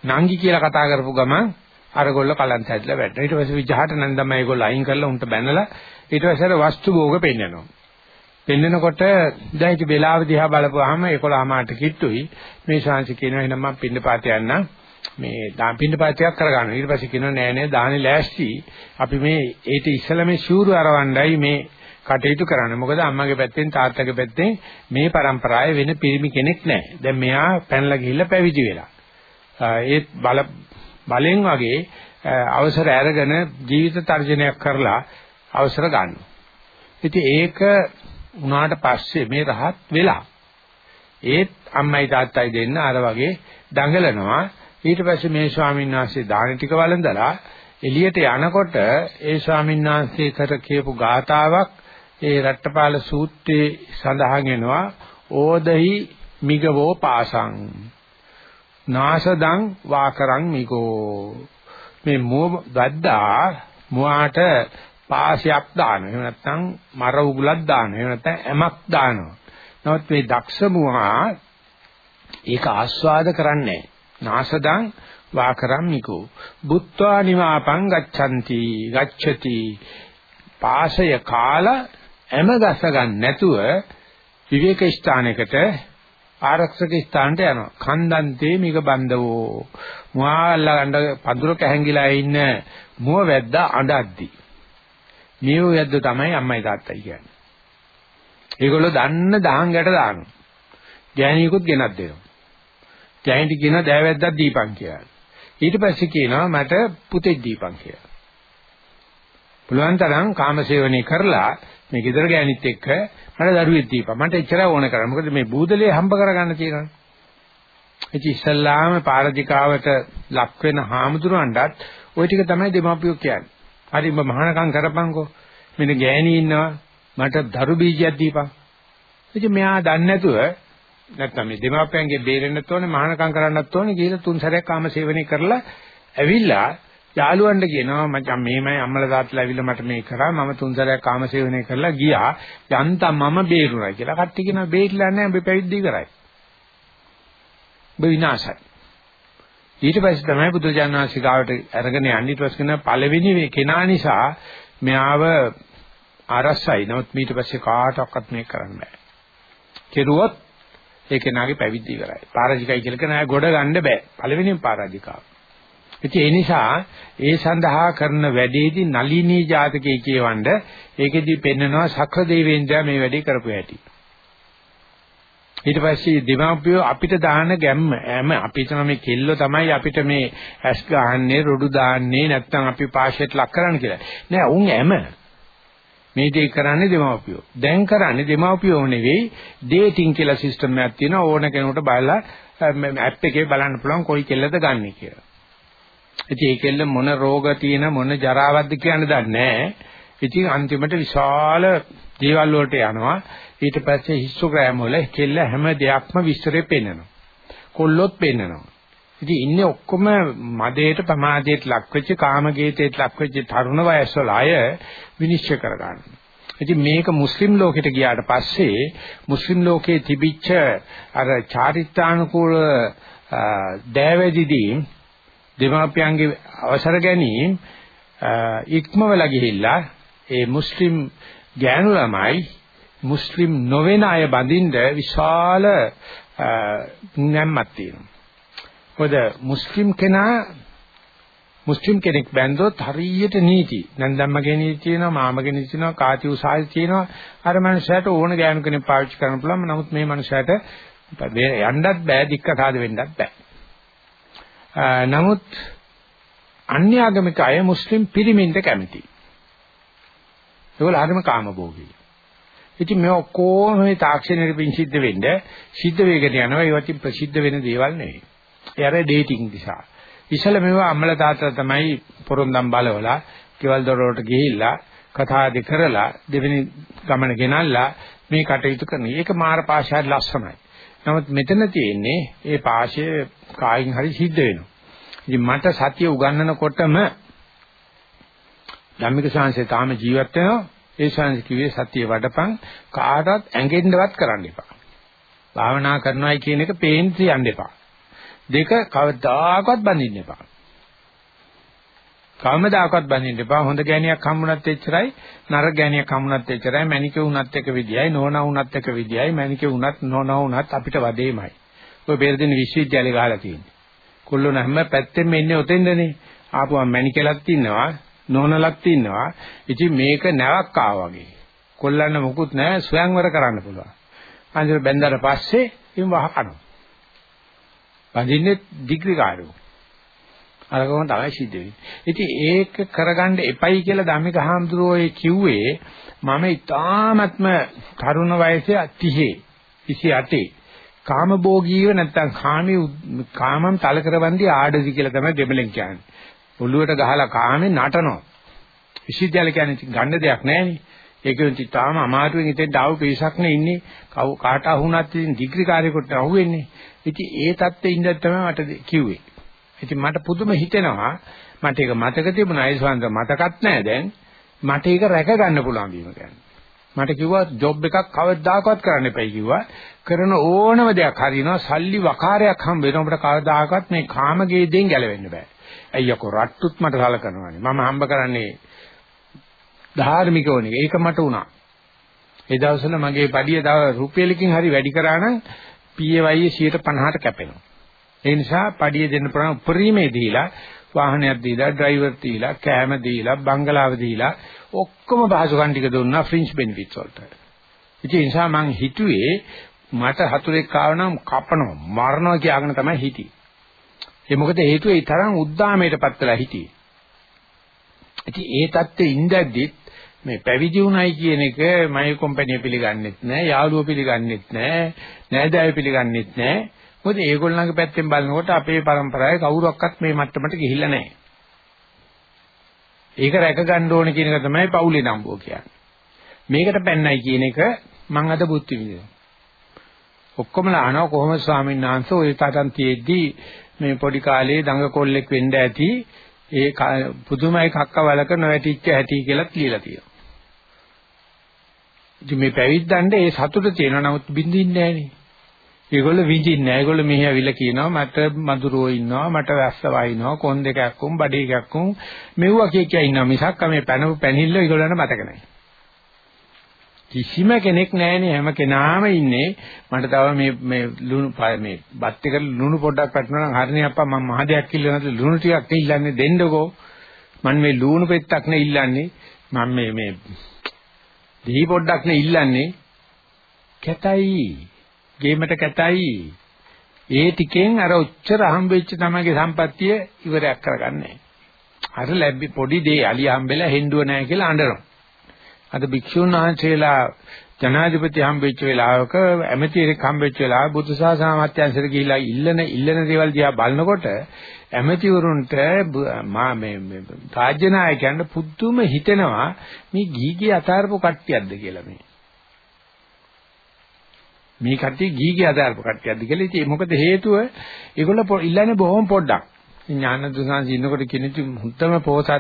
A: නංගි කියලා කතා කරපු ගමන් අරගොල්ල කලන්ත හැදලා වැටෙනවා. ඊට පස්සේ විජහට නන්දම ඒගොල්ල අයින් කරලා උන්ට බැනලා ඊට පස්සේ අර වස්තු භෝග පෙන්නනවා. පෙන්නකොට දැන් ඉත වෙලාව දිහා බලපුවාම 11මාට කිට්ටුයි මේ ශාංශ කියනවා එහෙනම් මම පින්නපාත යන්න මේ දාන පින්නපාතයක් කරගන්න. ඊට පස්සේ කියනවා නෑ නෑ දානේ ලෑස්ති. අපි මේ ඒට ඉස්සලා මේ ශූරු අරවණ්ඩයි මේ කටයුතු කරන්නේ. මොකද අම්මගේ පැත්තෙන් තාත්තගේ පැත්තෙන් මේ પરම්පරාවේ වෙන පිරිමි කෙනෙක් නැහැ. දැන් මෙයා පැනලා ගිහිල්ලා පැවිදි වෙලා. ඒත් බල බලෙන් වගේ අවසර අරගෙන ජීවිත තර්ජනයක් කරලා අවසර ගන්නවා. ඉතින් ඒක උනාට පස්සේ මේ රහත් වෙලා ඒත් අම්මයි තාත්තයි දෙන්න අර වගේ දඟලනවා. ඊට පස්සේ මේ ස්වාමීන් වහන්සේ දාන ටික වළඳලා එළියට යනකොට ඒ ස්වාමීන් වහන්සේ කර කියපු ගාතාවක් ඒ රට්ටපාල සූත්‍රයේ සඳහන් වෙනවා ඕදහි මිගවෝ පාසං නාසදං වාකරං මිගෝ. මේ මුව ගද්දා මුවාට පාසයක් දානවා. එහෙම නැත්නම් මර උගුලක් දානවා. එහෙම නැත්නම් ඇමක් දානවා. නමුත් මේ දක්ෂ මුවා ඒක ආස්වාද කරන්නේ නාසදං වාකරම් මිකෝ බුත්වා නිවාපං ගච්ඡanti ගච්ඡති. පාසය කාලා හැම ගස ගන්න නැතුව විවේක ස්ථානයකට ආරක්ෂක ස්ථානට යනවා. කන්දන්තේ මේක බන්දවෝ. මුවාල්ලා ගන්න පඳුර කැහැංගිලා ඉන්න මුව වැද්දා අඬද්දි. මේව වැද්ද තමයි අම්මයි තාත්තයි කියන්නේ. ඒගොල්ලෝ දන්න දහං ගැට දානවා. ගෑණියෙකුත් ගෙනත් දෙනවා. ගෑණිට කියන දෑවැද්දක් දීපන් කියලා. ඊට පස්සේ කියනවා මට පුතෙක් දීපන් කියලා. පුළුවන් තරම් කාමසේවනයේ කරලා මේ ගෙදර ගෑනිත් එක්ක මට දරුවෙක් දීපන්. මට එච්චර ඕන කරා. මොකද මේ බූදලේ හම්බ කරගන්න තියෙනවා. ඉතින් ඉස්සල්ලාම පාරදිකාවට ලක් වෙන හාමුදුරන්ටත් ওই ටික තමයි දෙමාපියෝ කියන්නේ. හරි උඹ මහානකම් කරපන්කෝ. මෙන්න ගෑණි ඉන්නවා. මට දරු බීජයක් දීපන්. ඉතින් මෙයා දන්නේ නැතුව නැත්තම් මේ දෙමාපියන්ගේ බේරෙන්නත් ඕනේ මහානකම් කරන්නත් ඕනේ කියලා තුන් සැරයක් කාම සේවනය කරලා ඇවිල්ලා යාළුවන්ට කියනවා මචං මේමයි අම්මලා තාත්තලා ඇවිල්ලා මට මේ කරා මම තුන්සරයක් කාමසේවනය කරලා ගියා යන්තම් මම බේරුණා කියලා කට්ටිය කියනවා බේරිලා නැහැ ඔබ පැවිදි කරයි ඔබ විනාශයි ඊට පස්සේ තමයි බුදුජානනාංශිකාවට අරගෙන යන්නේ ඊට පස්සේ කියන පළවෙනි කෙනා නිසා මෙයාව අරසයි. නමුත් ඊට පස්සේ කාටවත් මේක කරන්න බෑ. කෙරුවොත් ඒ කෙනාගේ පැවිදි ඉවරයි. පරාජිකයි කියලා කියන අය ගොඩ ගන්න බෑ. පළවෙනිම පරාජිකාව. ඉතින් ඒ නිසා ඒ සඳහා කරන වැඩේදී නලිනී ජාතකයේ කියවන්න ඒකෙදි පෙන්නනවා සක්‍ර දෙවියන්දා මේ වැඩේ කරපු හැටි. ඊට පස්සේ දෙමාපියෝ අපිට දාන ගැම්ම එම අපි හිතන මේ කෙල්ල තමයි අපිට මේ ඇස් ගහන්නේ රොඩු දාන්නේ නැත්නම් අපි පාෂයට ලක් කරන්න කියලා. නෑ උන් එම මේ දේ කරන්නේ දෙමාපියෝ. දැන් කරන්නේ දෙමාපියෝ නෙවෙයි ඩේටිං කියලා සිස්ටම් එකක් තියෙනවා ඕන කෙනෙකුට බලලා ඇප් එකේ බලන්න පුළුවන් කොයි කෙල්ලද ගන්නෙ කියලා. ඉතින් ඒ කෙල්ල මොන රෝග තියෙන මොන ජරාවක්ද කියන්න දන්නේ නැහැ. ඉතින් අන්තිමට විශාල දේවල් වලට යනවා. ඊට පස්සේ හිස්ටෝග්‍රෑම් වල කෙල්ල හැම දෙයක්ම විස්තරේ පෙන්නනවා. කොල්ලොත් පෙන්නනවා. ඉතින් ඉන්නේ ඔක්කොම මදේට ප්‍රමාදයට ලක් වෙච්ච කාමගීතයට ලක් වෙච්ච තරුණ වයස්වල අය විනිශ්චය කරගන්න. ඉතින් මේක මුස්ලිම් ලෝකෙට ගියාට පස්සේ මුස්ලිම් ලෝකයේ තිබිච්ච අර චාරිත්‍රානුකූල දෑවැදිදී දෙමාපියන්ගේ අවසර ගැනීම ඉක්මවල ගිහිල්ලා ඒ මුස්ලිම් ගෑනු ළමයි මුස්ලිම් නොවන අය බඳින්න විශාල නැම්මක් තියෙනවා. මොකද මුස්ලිම් කෙනා මුස්ලිම් කෙනෙක් බැන්දොත් හරියට නීති. නැන්දම්මගේ නීති තියෙනවා, මාමගේ නීති තියෙනවා, කාති උසාවි තියෙනවා. අර මනුස්සයාට ඕන ගෑනු කෙනෙක් පාවිච්චි කරන්න පුළුවන්. නමුත් මේ මනුස්සයාට යන්නත් බෑ, දික්ක සාද වෙන්නත් බෑ. නමුත් අන්‍යාගමික අය මුස්ලිම් පිරිමින්ට කැමති. ඒගොල්ලෝ හරිම කාමභෝගී. ඉතින් මේ ඔක්කොම මේ තාක්ෂණයට පින් සිද්ධ වෙන්න සිද්ධ වෙගෙන යනවා. ඒවත් ප්‍රසිද්ධ වෙන දේවල් නෙවෙයි. ඒ අර ඩේටිං නිසා. ඉස්සල මේවා අම්මලා තාත්තලා තමයි පොරොන්දම් බලවලා, කෙවල් දොරවලට ගිහිල්ලා කතා දෙ කරලා දෙවෙනි ගමන ගෙනල්ලා මේ කටයුතු කරන්නේ. ඒක මාර පාෂාට ලස්සනයි. නමුත් මෙතන තියෙන්නේ ඒ පාෂය කායින් හරි සිද්ධ වෙනවා. ඉතින් මට සතිය උගන්වනකොටම ධම්මික ශාංශය තාම ජීවත් වෙනවා. ඒ ශාංශ කිව්වේ සතිය වඩපන් කාටවත් ඇඟෙන්නවත් කරන්න එපා. භාවනා කරනවායි කියන එක පේන්ති යන්න එපා. දෙක කවදාකවත් බඳින්න එපා. කවමදාකවත් බඳින්න එපා. හොඳ ගෑණියක් හම්බුනත් එච්චරයි, නරක ගෑණියක් හම්බුනත් එච්චරයි, මැනිකේ වුණත් එක විදියයි, නෝනා වුණත් එක විදියයි, මැනිකේ වුණත් නෝනා වුණත් අපිට වදේමයි. ඔය බෙරදින විශ්වවිද්‍යාලේ ගහලා තියෙන්නේ. කොල්ලෝ හැම පැත්තෙම එන්නේ ඔතෙන්දනේ. ආපුවම මැනිකලක් ඉන්නවා, නෝනලක් ඉන්නවා. ඉතින් මේක නැවක් ආවා වගේ. කොල්ලන්න මොකුත් නැහැ, ස්වයංවර කරන්න පුළුවන්. අන්තිම බැන්දාට පස්සේ ඉතින් වහ කනවා. බඳින්නේ ඩිග්‍රී කාර්යෝ. අර කොහොම තමයි සිද්ධ වෙන්නේ. ඉතින් ඒක කරගන්න එපයි කියලා ධම්මික හාමුදුරුවෝ ඒ කිව්වේ මම ඊ타ත්ම තරුණ වයසේ 30 28 කාමභෝගීව නැත්තම් කාමී කාමම් තල කරවන්දි ආඩදි කියලා තමයි දෙමළෙන් කියන්නේ. ඔළුවට ගහලා කාමේ නටනවා. විශ්වවිද්‍යාල කියන්නේ ගන්න දෙයක් නැහැනේ. ඒක උන්ති තාම අමාරුවෙන් ඉතින් ඩාවු පිරිසක් නේ ඉන්නේ. කාට අහුණත් ඉතින් ඩිග්‍රී කාර්යකට අහුවෙන්නේ. ඉතින් ඒ தත්ත්වෙ ඉඳන් තමයි මට කිව්වේ. ඉතින් මට පුදුම හිතෙනවා මට ඒක මතක තිබුණා ඒ ස්වන්ත මතකත් නැහැ දැන්. මට ඒක රැක ගන්න පුළුවන් වීම කියන්නේ. මට කිව්වා ජොබ් එකක් කවදාකවත් කරන්න එපයි කිව්වා. කරන ඕනම දෙයක් හරිනවා සල්ලි වකාරයක් හම්බ වෙනවා අපිට කවදාකවත් මේ කාමගේදෙන් ගැලවෙන්න බෑ. අයියකෝ රට්ටුත් මට සලකනවානේ. මම හම්බ කරන්නේ ධාර්මිකවනේ. ඒක මට උනා. ඒ දවස්වල මගේ පඩිය තව රුපියලකින් හරි වැඩි කරා නම් PAYE 150ට කැපෙනවා. ඒ නිසා පඩිය දෙන්න පුළුවන් උපරිමේ දීලා වාහනයක් දීලා ඩ්‍රයිවර් දීලා කෑම දීලා බංගලාව දීලා ඔක්කොම පහසුකම් ටික දුන්නා ෆ්‍රින්ච් බෙනිෆිට්ස් වලට. ඉතින් ඒ නිසා මං හිතුවේ මට හතුරෙක් ආව නම් කපනවා මරනවා කියලාගෙන තමයි හිටියේ. ඒ මොකද හේතුව ඒ තරම් උද්දාමයටපත් වෙලා හිටියේ. ඉතින් ඒ தත්ත්වෙ ඉඳද්දිත් මේ පැවිදි වුණයි කියන එක මයි කම්පැනි පිළිගන්නෙත් නෑ යාළුවෝ පිළිගන්නෙත් නෑ නෑදෑයෝ පිළිගන්නෙත් නෑ මොකද ඒගොල්ලන්ගේ පැත්තෙන් බලනකොට අපේ પરම්පරාවේ කවුරක්වත් මේ මට්ටමට ගිහිල්ලා නෑ ඒක රැක ගන්න ඕනේ කියන එක තමයි පවුලේ නම්බුව කියන්නේ මේකට පැන්නයි කියන එක මම අද බුද්ධ විදිනවා ඔක්කොමලා අහනවා කොහොමද ස්වාමීන් වහන්සේ ඔය තාතන් තියෙද්දි මේ පොඩි කාලේ දඟ කොල්ලෙක් වෙන්න ඇති ඒ පුදුමයි කක්ක වලක නොවැටිච්ච හැටි කියලා කියලා තියෙනවා. ඉතින් මේ පැවිද්දන්ට ඒ සතුට තියෙනවා නමුත් බින්දින්නේ නැහනේ. ඒගොල්ලෝ විඳින්නේ නැහැ. ඒගොල්ලෝ මෙහි ඇවිල්ලා කියනවා මට මధుරෝ ඉන්නවා, මට වැස්ස වයින්නවා, කොන් දෙකක් උම්, බඩේ එකක් උම් මෙව්වා කිය කිය ඉන්නවා. මිසක් මේ පැනපු පැනිල්ල ඒගොල්ලන්ට මතක නැහැ. කිසිම කෙනෙක් නැහැනේ. හැම කෙනාම ඉන්නේ. මට තව මේ මේ ලුණු මේ බත් එක ලුණු පොඩ්ඩක් වටනවා නම් හරිනේ අප්පා මම මහ දෙයක් කිල්ල නැද්ද? ලුණු ටිකක් ඉල්ලන්නේ දෙන්නකෝ. මම මේ ලුණු පෙත්තක් නේ ඉල්ලන්නේ. මම මේ මේ දී පොඩ්ඩක් නේ ඉල්ලන්නේ. කැතයි. ගේමට කැතයි. ඒ ටිකෙන් අර උච්චර හම්බෙච්ච තමගේ සම්පත්තිය ඉවරයක් කරගන්නේ. අර ලැබි පොඩි දේ අලිය හම්බෙලා හෙන්දුව නැහැ කියලා අඬනවා. අද භික්ෂුන් වහන්සේලා ජනාධිපති හම්බෙච්ච වෙලාවක ඇමතියෙක් හම්බෙච්ච වෙලාව බුදුසාසන අමාත්‍යංශයට ගිහිලා ඉල්ලන ඉල්ලන දේවල් දිහා බලනකොට ඇමතිවරුන්ට මා මේ රාජ්‍ය නායකයන්ට පුදුම හිතෙනවා මේ ගීගේ අතාරපු කට්ටියක්ද? කියලා මේ. මේ කට්ටිය ගීගේ අතාරපු කට්ටියක්ද කියලා. ඉතින් මොකද හේතුව? ඒගොල්ලෝ ඉල්ලන්නේ බොහොම පොඩ්ඩක්. ඥාන දුසාංශ ඉන්නකොට කෙනෙක් හුත්තම පොසත්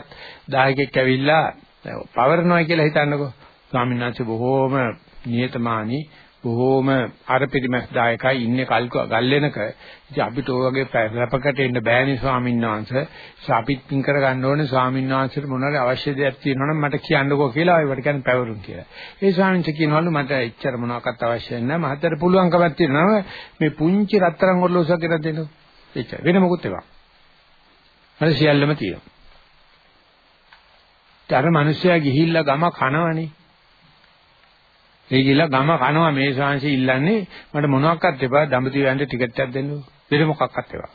A: දායකෙක් ඇවිල්ලා පවරනවා කියලා හිතන්නකෝ. ස්වාමීන් වහන්සේ බොහෝම නියතමානී බොහෝම අර පිරිමැස් දායකයි ඉන්නේ කල් ගල්ලෙනක. ඉතින් අපිට ඔය වගේ රැපකට එන්න බෑනේ ස්වාමීන් වහන්සේ. අපිත් පින් කර ගන්න ඕනේ ස්වාමීන් වහන්සේට මොනවාරි අවශ්‍ය දෙයක් තියෙනවා නම් මට කියන්නකෝ කියලා ඒවට කියන්නේ පැවරුම් කියලා. ඒ ස්වාමීන් වහන්සේ කියනවලු මට එච්චර මොනවාක්වත් අවශ්‍ය නැහැ. මහත්තයාට පුළුවන්කමක් තියෙනවා මේ පුංචි රත්තරන් ඔරලෝසුවක් ගෙනත් දෙන්න. එච්චර වෙන මොකුත් ඒවා. මට සියල්ලම තියෙනවා. අර මිනිස්සයා ගිහිල්ලා ගම කනවනේ. ඒ ගිහිල්ලා ගම කනවා මේ ශාංශي ඉල්ලන්නේ මට මොනවාක්වත් එපා දඹදිව යන්න ටිකට් එකක් දෙන්න. වෙන මොකක්වත් එපා.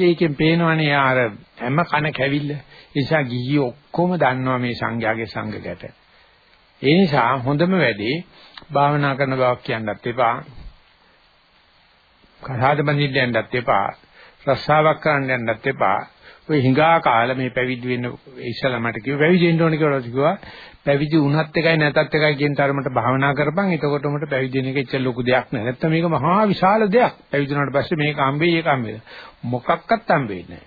A: ඒකෙන් පේනවනේ යාර හැම කන කැවිල්ල. ඒ නිසා ගිහි ඔක්කොම දන්නවා මේ සංඝයාගේ සංඝකට. ඒ නිසා හොඳම වැඩේ භාවනා කරන බවක් කියන්නත් එපා. කසාද බඳින්න යන්නත් එපා. රස්සාවක් කරන්න යන්නත් එපා. ඔය හිඟා කාලේ මේ පැවිදි වෙන්න ඉස්සලා මට කිව්වා පැවිදි වෙන්න ඕනේ කියලා කිව්වා. පැවිදි වුණත් එකයි නැතත් එකයි කියන තරමට භාවනා කරපන්. එතකොට උඹට පැවිදි වෙන එක එච්චර ලොකු දෙයක් නෑ. නැත්තම් මේක මහා විශාල දෙයක්. පැවිදි වුණාට පස්සේ මේක හම්බෙයි ඒක හම්බෙයි. මොකක්වත් හම්බෙන්නේ නෑ.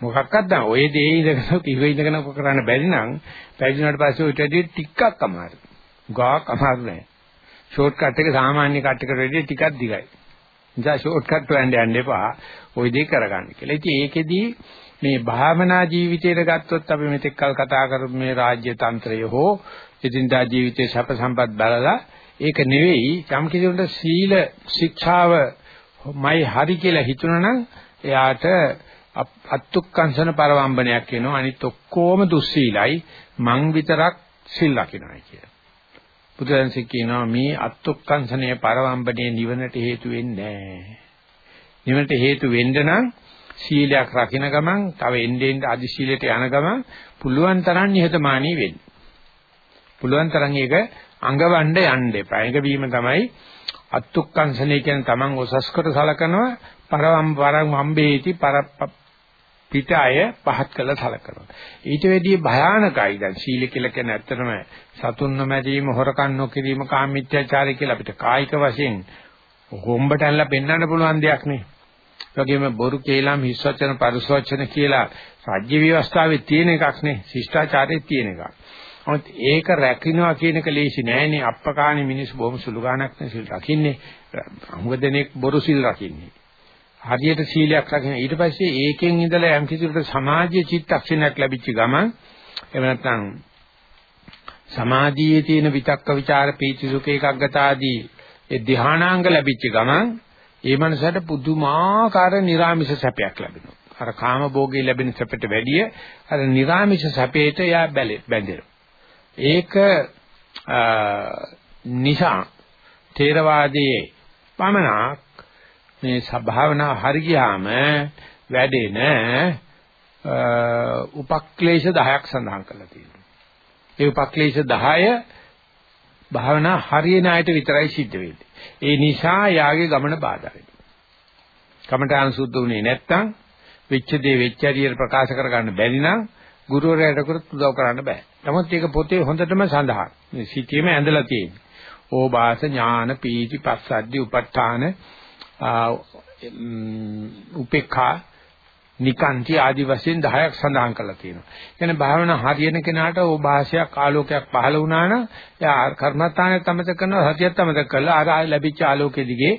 A: මොකක්වත් නැහැ. ඔය දේ ඉඳගෙන පිළිවෙ ඉඳගෙන කරන්න බැරි නම් පැවිදි වුණාට පස්සේ ඔය ටෙඩි ටිකක් අමාරුයි. ගාක් අමාරු නෑ. ෂෝට් කට් එක සාමාන්‍ය කට් එකට වැඩිය ටිකක් දිගයි. නිසා ෂෝට් කට් හොයන්න යන්න එපා. ওই දේ කරගන්න කියලා. ඉතින් ඒකෙදී මේ භාවනා ජීවිතයට ගත්තොත් අපි මෙතෙක් කල් කතා කරපු මේ රාජ්‍ය තන්ත්‍රය හෝ එදිනදා ජීවිතයේ සැප සම්පත් බලලා ඒක නෙවෙයි යම් කිසිකට සීල ශික්ෂාවමයි හරි කියලා හිතුණනම් එයාට අත්ත්ුක්කංශන පරවම්බනයක් වෙනවා අනිත් ඔක්කොම දුස්සීලයි මං විතරක් සිල් ලකිනවයි කියලා. බුදුරජාණන් කියනවා මේ අත්ත්ුක්කංශනයේ පරවම්බනේ නිවනට හේතු වෙන්නේ නැහැ. නිවනට හේතු වෙන්න නම් සීලයක් රකින්න ගමන් තව එන්නේ එන්නේ අදි සීලයට යන ගමන් පුළුවන් තරම් නිහතමානී වෙන්න. පුළුවන් තරම් ඒක අඟවන්න යන්න එපා. ඒක වීම තමයි අත්ත්ුක්කංශනේ කියන තමන් ඔසස් කොට සලකනවා පරවම් පරම් වම්බේති පර පිටය පහත් කළ සලකනවා. ඊට වැඩිය භයානකයි දැන් සීල කියලා කියන ඇත්තටම සතුන් නොමැදීම හොරකම් නොකිරීම කාමීත්‍යාචාරය කියලා අපිට කායික වශයෙන් ගොම්බට ඇල්ලලා පෙන්වන්න පුළුවන් දෙයක් නේ. ඒ වගේම බොරු කේලම් හිස්වචන පරිසවචන කියලා රාජ්‍ය ව්‍යවස්ථාවේ තියෙන එකක් නේ. ශිෂ්ටාචාරයේ තියෙන එකක්. නමුත් ඒක රැකිනවා කියන එක ලේසි නෑනේ. අප්පකාණේ මිනිස්සු බොහොම සුළු ගාණක් නේ සිල් රකින්නේ. අමුග දෙනෙක් බොරු සිල් රකින්නේ. හරියට සීලයක් රකින්න ඊට පස්සේ ඒකෙන් ඉඳලා යම් කිසිකට සමාජීය චිත්තක්ෂණයක් ලැබිච්ච ගමන් එහෙම නැත්නම් සමාධියේ තියෙන විතක්ක ਵਿਚාර පීති සුඛ එකග්ගත ආදී ඒ ධානාංග ලැබිච්ච ගමන් ඒ මනසට පුදුමාකාර නිර්ාමිෂ සැපයක් ලැබෙනවා. අර කාම භෝගේ ලැබෙන සැපට වැඩිය අර නිර්ාමිෂ සැපේට යා බැඳෙනවා. ඒක නිසා තේරවාදයේ පමණක් මේ සභාවනා හරියාම වැඩෙන උපක්ලේශ 10ක් සඳහන් කරලා තියෙනවා. ඒ උපක්ලේශ 10 භාවනා හරියන අයට විතරයි සිද්ධ වෙන්නේ. ඒ නිසා යාගේ ගමන බාධා වෙනවා. කමඨාන සුද්ධ වුණේ නැත්තම් වෙච්ච දේ වෙච්ච හරියට ප්‍රකාශ කරගන්න බැරි නම් ගුරුවරයාට කරුත් උදව් කරන්න බෑ. නමුත් ඒක පොතේ හොඳටම සඳහන්. මේ සිටියේම ඇඳලා තියෙන්නේ. ඕබාස ඥාන පීති පස්සද්ධි උපට්ඨාන උපේක්ඛා නිකාන්ති ආදි වශයෙන් 10ක් සඳහන් කරලා තියෙනවා. කියන්නේ භාවනා හරියන කෙනාට ඕභාෂයක් ආලෝකයක් පහළ වුණා නම් එයා කර්මස්ථානයත් අමතක කරනවා සතියත් අමතක කරලා අර ලැබිච්ච ආලෝකෙ දිගේ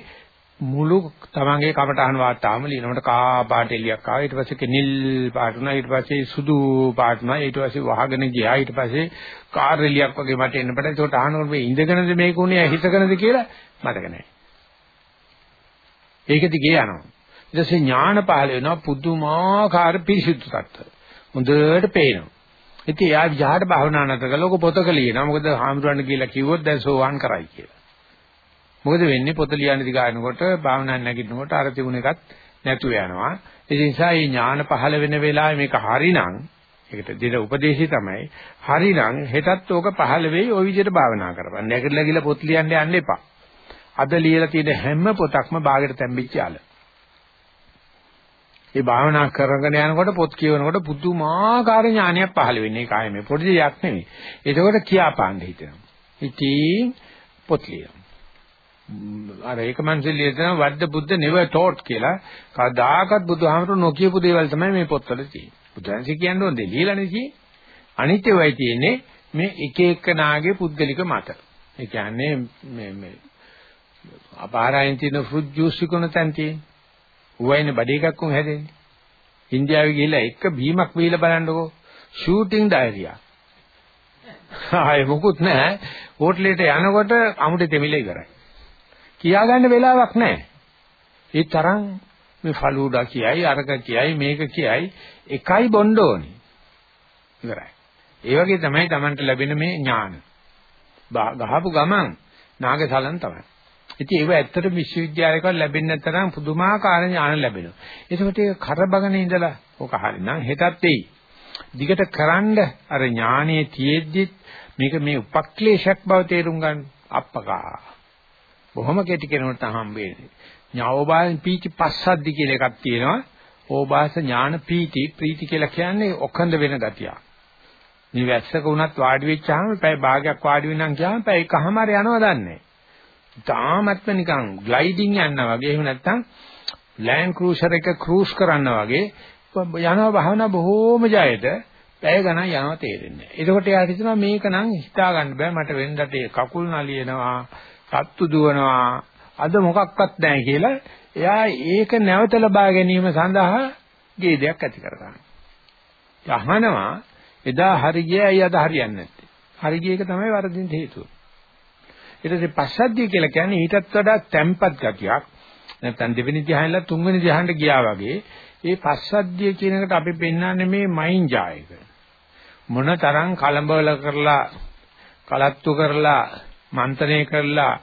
A: මුළු තමන්ගේ කමටහන් වාතාවම ලියනකොට කා පාට එලියක් ආවා. ඊට පස්සේ නිල් පාට උනා ඊට පස්සේ සුදු පාට උනා ඊට පස්සේ වහගෙන ගියා ඊට පස්සේ කාර් එලියක් වගේ මට එන්න බඩ ඒකට අහනකොට මේ ඉඳගෙනද මේක උනේ හිතගෙනද කියලා මතක නැහැ. ඒක දිගේ යනවා. ඊට පස්සේ ඥාන පහළ වෙනවා පුදුමාකාර පිරිසිදු තත්ත්ව. හොඳට පේනවා. ඉතින් එයා විහාට භාවනා නැතක ලෝක පොතක ලියනවා. මොකද හාමුදුරන් කියලා කිව්වොත් දැන් සෝවාන් කරයි කියලා. මොකද වෙන්නේ පොත ලියන්නේ දිගානකොට භාවනා නැගිටිනකොට අර තිබුණ එකත් නැතු වෙනවා. ඒ නිසා මේ ඥාන පහළ වෙන වෙලාවේ මේක හරිනම් ඒකට දෙන උපදේශය තමයි හරිනම් හෙටත් ඕක පහළ වෙයි ওই විදිහට භාවනා කරපන්. නැගිටලා ගිහලා පොත් ලියන්න යන්න එපා. අද ලියලා තියෙන හැම පොතක්ම ਬਾගෙට තැම්බිච්ච යාල. ඒ භාවනා කරගෙන යනකොට පොත් කියවනකොට පුදුමාකාර ඥානයක් පහළ වෙන්නේ. ඒක ආයේ මේ පොඩි දෙයක් නෙවෙයි. ඒකෝට කියාපාන්න හිතෙනවා. ඉතින් පොත් ලියනවා. අර ඒක මනසේ ලියන වද්ද බුද්ධ never taught කියලා කවදාකවත් බුදුහාමර නොකියපු දේවල් තමයි මේ පොත්වල තියෙන්නේ. බුදුන්සේ කියන්නේ ඕනේ ලියලානේ තියෙන්නේ. අනිත්‍යවයි තියෙන්නේ මේ එක එක නාගේ පුද්ගලික මත. ඒ කියන්නේ මේ මේ අපාරයන් තියෙන ෆෘට් ජූස් විකුණන තැන් තියෙන්නේ. ඌවයිනේ බඩේ එකක් උන් හැදෙන්නේ. ඉන්දියාවේ ගිහිල්ලා එක බීමක් වීලා බලන්නකෝ. Shooting diarrhoea. ආයේ මොකුත් නැහැ. හෝටලෙට යනකොට අමුඩේ තෙමිලා ඉවරයි. කියාගන්න වෙලාවක් නැහැ. ඒ තරම් මේ ෆලූඩා කියයි අරක කියයි මේක කියයි එකයි බොන්න ඕනේ. ඉවරයි. ඒ වගේ තමයි Tamanට ලැබෙන මේ ඥාන. ගහපු ගමන් නාගසලන් තමයි. ඉතින් ඒව ඇත්තට විශ්වවිද්‍යාලයක ලැබෙන්නේ නැතරම් පුදුමාකාර ඥාන ලැබෙනවා. ඒකට ඒක කරබගෙන ඉඳලා ඕක හරිනම් හෙටත් එයි. දිගට කරන්ඩ අර ඥානයේ තියෙද්දි මේක මේ උපක්ලේශයක් බව තේරුම් ගන්න අප්පකා. බොහොම කෙටි කෙනෙකුට හම්බෙන්නේ. ඥාවෝබායන් පීති පස්සද්දි කියලා එකක් තියෙනවා. ඕබාස ඥාන පීති ප්‍රීති කියලා කියන්නේ ඔකඳ වෙන ගතියක්. මේ වැස්සක වුණත් වාඩි වෙච්චාම පැය භාගයක් වාඩි වෙනනම් ගියාම පැය එකමාර යනවා දන්නේ. තාමත්ම නිකන් ග්ලයිඩින් යනවා වගේ එහෙම නැත්නම් ලෑන්ඩ් ක්‍රූසර් එක ක්‍රූස් කරනවා වගේ යනවා භාවනා බොහෝම ජයයට පැය ගණන් යනවා තේරෙන්නේ නැහැ. එතකොට යාට හිතෙනවා මේක නම් හිතා ගන්න බෑ මට වෙනදට කකුල් නලියනවා, සත්තු දුවනවා, අද මොකක්වත් නැහැ කියලා එයා ඒක නැවත ලබා ගැනීම සඳහා ගේදයක් ඇති කර ගන්නවා. අහනවා එදා හරි ගියයි අද හරියන්නේ නැත්තේ. හරි ගිය එක තමයි වරදින් හේතුව. ඊට පස්සේ පස්සද්ධිය කියලා කියන්නේ ඊටත් වඩා තැම්පත් ගතියක්. නැත්නම් දෙවෙනි ධ්‍යානෙලා තුන්වෙනි ධ්‍යානෙට ගියා වගේ ඒ පස්සද්ධිය කියන එකට අපි පෙන්වන්නේ මේ මයින් ජායක. මොනතරම් කලබල කරලා කලත්තු කරලා මන්ත්‍රණය කරලා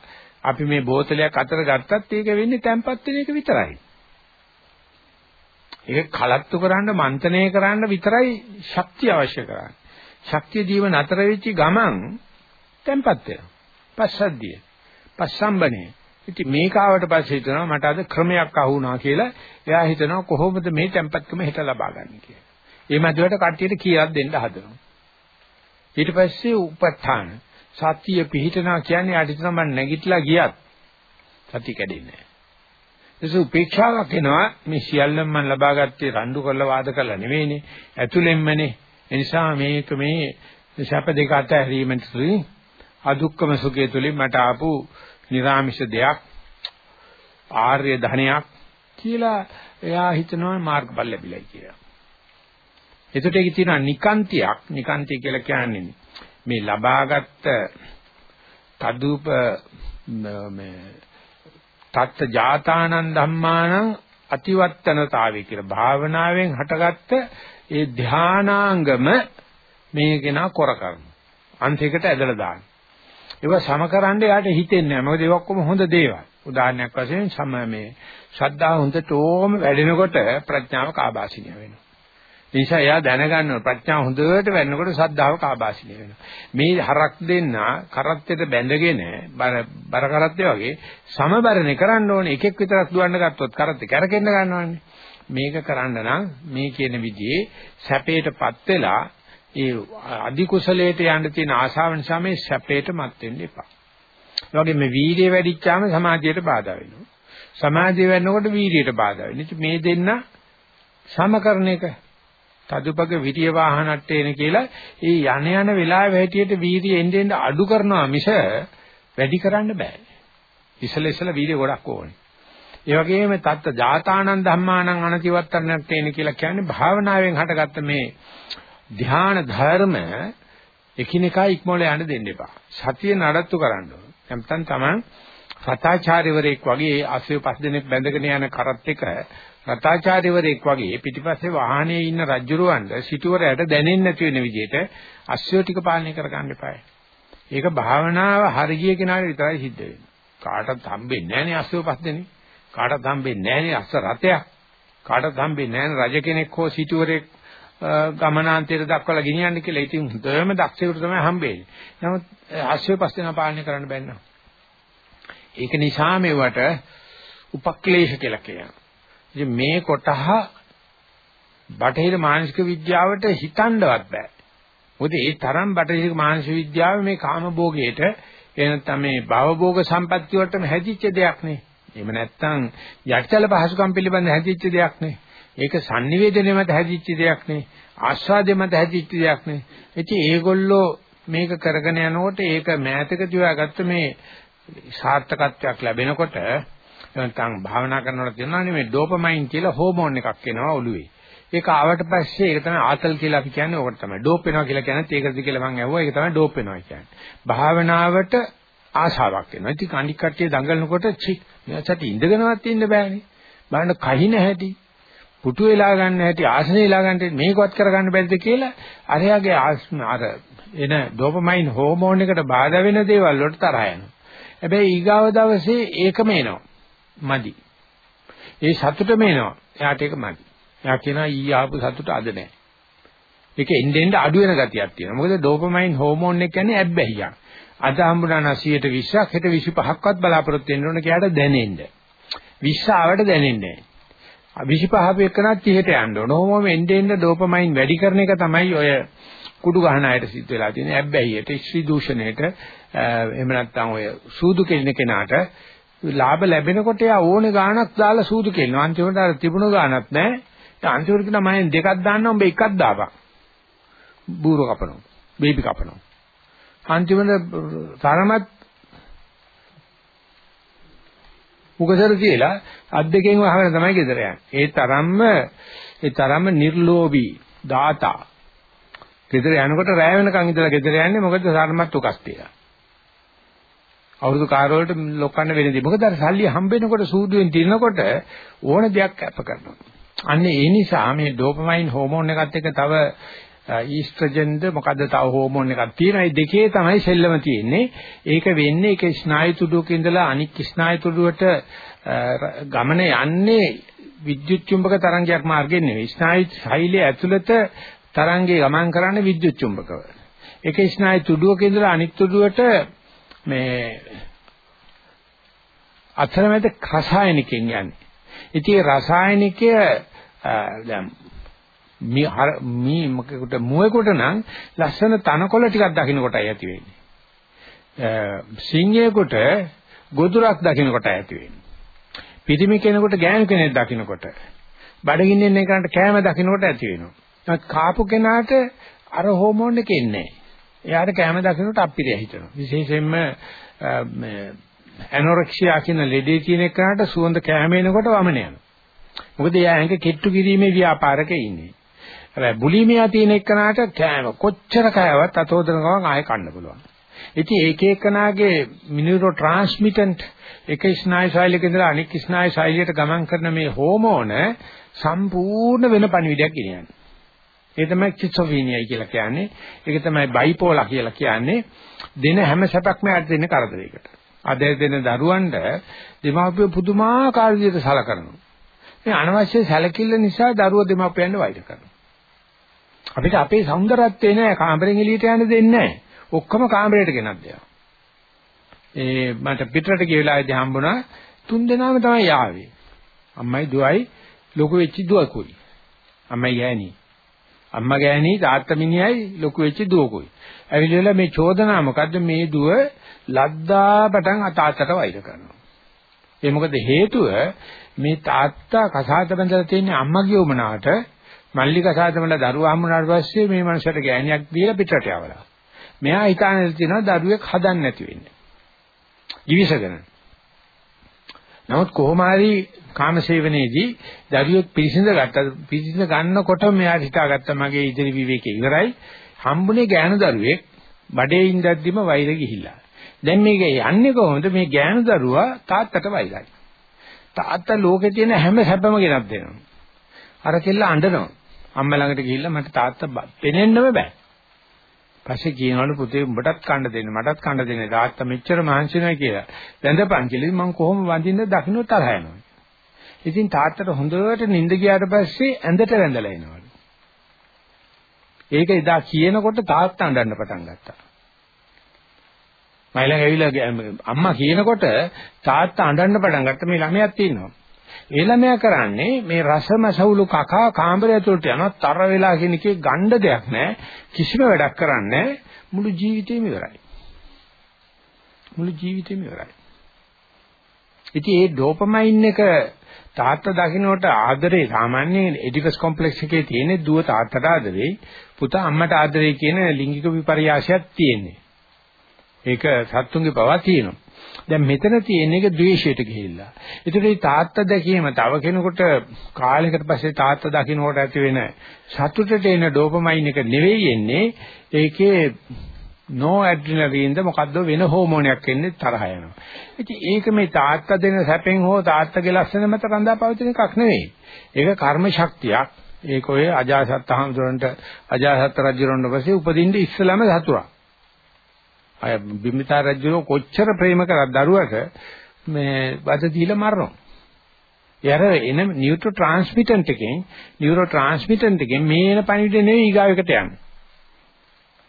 A: අපි මේ බෝතලයක් අතර ගත්තත් ඒක වෙන්නේ තැම්පත් වෙන එක විතරයි. ඒක කලත්තු කරන්න මන්ත්‍රණය කරන්න විතරයි ශක්තිය අවශ්‍ය කරන්නේ. ශක්තිය දීව නතර වෙච්ච ගමන් තැම්පත් වෙනවා. පස්සද්ධිය. පස්සම්බනේ. ඉතින් මේක ආවට පස්සේ හිතනවා මට අද ක්‍රමයක් අහු වුණා කියලා. එයා හිතනවා කොහොමද මේ tempatකම හිත ලබා ගන්න කියලා. ඒ මැදවට කට්ටියට කියලා දෙන්න හදනවා. ඊට පස්සේ උපත්ථාන සතිය පිහිටනවා කියන්නේ යාට හිතනවා මම නැගිටලා ගියත් සතිය කැඩෙන්නේ නැහැ. ඒක උපේක්ෂාවක් එනවා මේ සියල්ලම මම ලබා ගත්තේ රණ්ඩු කරලා වාද කරලා නෙවෙයිනේ. ඇතුළෙන්මනේ. ඒ නිසා මේක මේ සැප දෙක අතහැරීමෙන් අදුක්කම සුඛය තුලින් මට ආපු නිර්ාමිෂ දෙයක් ආර්ය ධනයක් කියලා එයා හිතනවා මාර්ගඵල ලැබිලයි කියලා. එතකොට ඒකේ තියෙනවා නිකාන්තියක් නිකාන්තිය කියලා කියන්නේ මේ ලබාගත් තදුප මේ තත්ත ජාතානං ධම්මානං අතිවත්තනතාවය කියලා භාවනාවෙන් හටගත්ත ඒ ධානාංගම මේකේනා කොර කරන අන්තිකට ඇදලා දාන ඒවා සමකරන්න යාට හිතෙන්නේ නැහැ. මොකද ඒක ඔක්කොම හොඳ දේවල්. උදාහරණයක් වශයෙන් සම මේ ශ්‍රද්ධාව හොඳට ඕම වැඩෙනකොට ප්‍රඥාව කාබාසිනිය වෙනවා. ඒ නිසා එයා දැනගන්න ප්‍රඥාව හොඳට වැඩෙනකොට ශ්‍රද්ධාව කාබාසිනිය වෙනවා. මේ හරක් දෙන්න කරත්තෙට බැඳගෙන බර බර කරත්තේ වගේ සමබරනේ කරන්න ඕනේ. එකෙක් විතරක් දුවන්න ගත්තොත් කරත්තේ කැරකෙන්න ගන්නවානේ. මේක කරන්න නම් මේ කියන විදිහේ සැපයටපත් වෙලා ඒ අධි කුසලයට යන්න තියෙන ආශාව නිසා මේ සැපයට මත් වෙන්න එපා. ඒ වගේ මේ වීර්යය වැඩිච්චාම සමාධියට බාධා වෙනවා. සමාධිය වෙනකොට වීර්යයට බාධා වෙනවා. මේ දෙන්න සමකරණ එක. තදුපක විරිය වාහනට්ටේන කියලා ඒ යන යන වෙලාවෙ හැටියට වීර්යය එන්න එන්න අඩු කරනවා මිස වැඩි කරන්න බෑ. ඉසල ඉසල වීර්ය ගොඩක් ඕනේ. ඒ වගේම තත්ත ජාතානන් ධම්මානං අනතිවත්තනට්ටේන කියලා කියන්නේ භාවනාවෙන් හටගත්ත මේ ධ්‍යාන ධර්ම එකිනෙකා ඉක්මවල යන්න දෙන්න එපා. සතිය නඩත්තු කරන්න ඕන. නැත්නම් Taman රතාචාර්යවරයෙක් වගේ අසය පස් දෙනෙක් බැඳගෙන යන කරත් එක රතාචාර්යවරයෙක් වගේ පිටිපස්සේ වාහනේ ඉන්න රජුරවන්ට සිටුවරයට දැනෙන්නේ නැති වෙන විදිහට අස්සය ටික පාලනය කර ගන්න එපායි. ඒක භාවනාව හරිය කෙනාට විතරයි සිද්ධ වෙන්නේ. කාටවත් හම්බෙන්නේ නැහනේ අස්සය පස් දෙනෙක්. කාටවත් හම්බෙන්නේ නැහනේ අස්ස රතයක්. කාටවත් හම්බෙන්නේ නැහනේ රජ කෙනෙක් හෝ සිටුවරයෙක් ගමනාන්තයට දක්වලා ගෙනියන්න කියලා. ඉතින් හොඳම දක්ෂයෙකුට තමයි හම්බෙන්නේ. නමුත් අස්සය පස් දෙනා පාලනය කරන්න බැන්නා. ඒක නිසා මේවට උපක්ලේශ කියලා කියනවා. ඉතින් මේ කොටහ බටහිර මානසික විද්‍යාවට හිතන්නවත් බෑ. මොකද ඒ තරම් බටහිර මානසික විද්‍යාව මේ කාම භෝගයට එනතම මේ භවභෝග සම්පත්තිය වලටම හැදිච්ච දෙයක් නේ. එහෙම නැත්නම් යටිතල පහසුකම් පිළිබඳ හැදිච්ච දෙයක් නේ. ඒක sannivedana මත හැදිච්ච දෙයක් නේ. ආස්වාදයේ මත හැදිච්ච දෙයක් නේ. ඉතින් ඒගොල්ලෝ මේක කරගෙන යනකොට ඒක මෑතකදී හොයාගත්ත මේ සාර්ථකත්වයක් ලැබෙනකොට නැත්නම් භාවනා කරනකොට තියෙනවානේ මේ ඩෝපමයින් කියලා හෝමෝන් එකක් එනවා ඔළුවේ. ඒක ආවට පස්සේ ඒක තමයි ආතල් කියලා අපි කියන්නේ ඕකට තමයි. ඩෝප් වෙනවා කියලා කියන්නේ ඒකද කියලා මම ඇහුවා. ඒක තමයි ඩෝප් වෙනවා කියන්නේ. භාවනාවට ආශාවක් එනවා. ඉතින් කණ්ඩි කට්ටිය දඟලනකොට චි මෙයාට ඉඳගෙනවත් ඉන්න බෑනේ. බලන්න කහින හැටි. පුටු වෙලා ගන්න හැටි ආසනේ වෙලා ගන්න මේකවත් කරගන්න බැරිද කියලා අරයාගේ අර එන ඩෝපමයින් හෝමෝන් එකට බාධා වෙන දේවල් වලට තරහ යනවා. හැබැයි ඊගාව දවසේ ඒකම එනවා. මදි. ඒ සතුටම එනවා. එයාට ඒක මදි. එයා කියනවා ඊ ආපු සතුට අද නැහැ. ඒක එන්න එන්න අඩු වෙන ගතියක් තියෙනවා. මොකද ඩෝපමයින් හෝමෝන් එක කියන්නේ ඇබ්බැහියක්. අද හම්බුනා 90ට 20ක් හෙට 25ක්වත් බලාපොරොත්තු වෙන්න ඕන කියලා දැනෙන්න. 20 ආවට දැනෙන්නේ නැහැ. 25 පෙකනත් 30ට යන්න ඕන. ඕමම එන්න එන්න ඩෝපමයින් වැඩි කරන එක තමයි ඔය කුඩු ගහන අයට සිද්ධ වෙලා තියෙන්නේ. ඇබ්බැහියට, ස්ත්‍රී දූෂණයට, එහෙම නැත්නම් ඔය සූදු කෙලින කෙනාට ලාභ ලැබෙනකොට යා ඕනේ ගාණක් දාලා සූදු කෙලිනවා. අන්තිමට අර තිබුණු ගාණක් නැහැ. ඒ අන්තිමට කියන මම දෙකක් දාන්නම් උඹ එකක් දාපන්. බූරු කපනවා. බේබි කපනවා. අන්තිමට තරමත් උගසර කියලා අත් දෙකෙන් වහගෙන තමයි ගෙදර යන්නේ. ඒ තරම්ම ඒ තරම්ම නිර්ලෝභී දාතා. ගෙදර යනකොට රැය වෙනකන් ඉඳලා ගෙදර යන්නේ මොකද තරමත් උකස් තියලා. අවුරුදු කාර වලට ලොකන්න වෙනදී. මොකද අර සල්ලි හම්බෙනකොට සූදුවෙන් දිනනකොට ඕන දෙයක් කැප කරනවා. අන්න ඒ නිසා මේ ඩෝපමයින් හෝමෝන් එකත් එක්ක තව ඊස්ට්‍රජන්ද මොකද්ද තව හෝමෝන් එකක් තියෙනවා. මේ දෙකේ තමයි සෙල්ලම තියෙන්නේ. ඒක වෙන්නේ ඒක ස්නායු තුඩුවක ඉඳලා අනික් ස්නායු තුඩුවට ගමන යන්නේ විද්‍යුත් චුම්බක තරංගයක් මාර්ගෙන් නෙවෙයි. ස්නායු ශෛලය ඇතුළත තරංගේ ගමන් කරන්නේ විද්‍යුත් චුම්බකව. ඒක ස්නායු තුඩුවක ඉඳලා අනික් තුඩුවට මේ අතරමැද රසායනිකෙන් යන්නේ. ඉතින් රසායනිකය දැන් මේ මේ මොකකට මුවෙකුට නම් ලස්සන තනකොළ ටිකක් දකින්න කොටයි ඇති වෙන්නේ. සිංහයෙකුට ගොදුරක් දකින්න කොටයි ඇති වෙන්නේ. පිටිමි කෙනෙකුට ගෑනු කෙනෙක් දකින්න කොට බඩගින්නෙන් එකකට කෑම දකින්න කොට ඇති වෙනවා. නමුත් කාපු කෙනාට අර හෝමෝන් එක එන්නේ නැහැ. එයාට කැම දකින්නට අපිරිය හිතෙනවා. විශේෂයෙන්ම මේ ඇනොරෙක්සියා කියන ලෙඩේ තියෙන එකනට සුවඳ කැම එනකොට වමන යනවා. මොකද එයා ඇඟ කෙට්ටු කිරීමේ ව්‍යාපාරක ඉන්නේ. හැබැයි බුලිමියා තියෙන එකනට කැම කොච්චර කෑවත් අතෝදන ගමන් ආයෙ කන්න පුළුවන්. ඉතින් ඒක එක්කනාගේ මිනිරෝ ට්‍රාන්ස්මිටන්ට් එක ස්නායු ශෛලියක ඉඳලා අනෙක් ස්නායු ශෛලියට ගමන් කරන මේ හෝමෝන සම්පූර්ණ වෙන පණිවිඩයක් ගෙනියන්නේ. ඒ තමයි කිසොෆීනියයි කියලා කියන්නේ. ඒක තමයි බයිපෝලා කියලා කියන්නේ. දෙන හැම සැපක්ම යට දෙන කරදරයකට. අද දෙන දරුවන්ට දෙමාපිය පුදුමාකාර විදිහට සලකනවා. මේ අනවශ්‍ය සැලකිල්ල නිසා දරුවෝ දෙමාපියන්ට වෛර කරනවා. අපිට අපේ సౌందරත්වේ නෑ කාමරෙන් එළියට යන්න දෙන්නේ නෑ. ඔක්කොම කාමරයට ගෙනත් දෙනවා. ඒ මට පිටරට ගිය වෙලාවේදී හම්බුණා තුන් දෙනාම තමයි යාවේ. අම්මයි දුවයි ලොකු වෙච්ච දුවකුයි. අම්මයි ගෑණි. අම්මා ගෑණි තාත්තා මිනිහයි ලොකු වෙච්ච දුවකුයි. ඇවිල්ලා මේ චෝදනා මොකද්ද මේ දුව ලද්දා පටන් තාත්තට වෛර කරනවා. ඒ මොකද හේතුව මේ තාත්තා කසාද බඳලා තියෙන අම්මගේ උමනාවට මල්ලි කසාද බඳලා දරුවා හම්බුනාට පස්සේ මේ මනුස්සයට ගෑණියක් දීලා පිටරට යවලා. මෙයා හිතානේ තියෙනවා දරුවෙක් හදන්න නැති වෙන්නේ. ජීවිසගෙන. නමුත් කොහොම හරි කාමසේවනයේදී දරුවෙක් පිරිසිඳ ගත්තා පිරිසිඳ ගන්නකොට මෙයා හිතාගත්තා මගේ ඉදිරි විවේකේ ඉවරයි. හම්බුනේ ගෑනු දරුවෙක් බඩේ ඉඳද්දිම වෛර ගිහිල්ලා. දැන් මේක යන්නේ කොහොමද මේ ගෑනු දරුවා තාත්තට වෛරයි. තාත්තා ලෝකේ තියෙන හැම සැපම ගෙනත් දෙනවා. අර කෙල්ල අඬනවා. අම්මා ළඟට ගිහිල්ලා මට තාත්තා පෙනෙන්නම බෑ. පස්සේ කියනවලු පුතේ උඹටත් කන්න දෙන්න මටත් කන්න දෙන්න තාත්තා මෙච්චර මහන්සි වෙනවා කියලා. වැඳපන් කියලා මම කොහොම වඳින්න දකින්න තරහ යනවා. ඉතින් තාත්තට හොඳට නිින්ද ගියාට පස්සේ ඇඳට වැඳලා එනවලු. ඒක එදා කියනකොට තාත්තා අඬන්න පටන් ගත්තා. මයිලඟ ඇවිල්ලා අම්මා කියනකොට තාත්තා අඬන්න පටන් ගත්ත මේ ළමයාත් ඉන්නවා. ඒ ළමයා කරන්නේ මේ රසමසවුලු කකා කාමරය ඇතුළට යනවා තර වෙලා කියන එකේ ගණ්ඩ දෙයක් නැහැ. කිසිම වැඩක් කරන්නේ මුළු ජීවිතේම ඉවරයි. මුළු ජීවිතේම ඉවරයි. ඉතින් මේ ඩෝපමයින් එක තාත්තා දකින්නට ආදරේ සාමාන්‍යයෙන් එඩිපස් කොම්ප්ලෙක්ස් එකේ තියෙන දුව තාත්තට ආදරේ පුතා අම්මට ආදරේ කියන ලිංගික විපර්යාසයක් තියෙන්නේ. ඒක සත්තුන්ගේ පවා තියෙනවා. දැන් මෙතන තියෙන එක ද්වේෂයට ගිහිල්ලා. ඒතර මේ තාත්තා දැකීම තව කෙනෙකුට කාලයකට පස්සේ තාත්තා දකින්නකොට ඇති වෙන සතුටට එන ඩෝපමයින් එක නෙවෙයි එන්නේ. ඒකේ නෝ ඇඩ්‍රිනලින්ද මොකද්ද වෙන හෝමෝනයක් එන්නේ තරහ යනවා. ඉතින් ඒක මේ තාත්තා දෙන සැපෙන් හෝ තාත්තගේ ලස්සන මත රඳාපවතින එකක් නෙවෙයි. ඒක කර්ම ශක්තියක්. ඒක ඔය අජාසත් හඳුරන්ට අජාසත් රජුරන්ට පස්සේ උපදින්න ඉස්සලම සතුරා. අය බිම්බිසාර රජුරෝ කොච්චර ප්‍රේම කරත් දරුවට මේ වද දීලා මරනවා. යර එන නියුට්‍රෝ ට්‍රාන්ස්මිටන්ට් එකෙන් නියුරෝ ට්‍රාන්ස්මිටන්ට් එකෙන් මේ එන පණිවිඩ නෙවෙයි ඊගාවකට යන්නේ.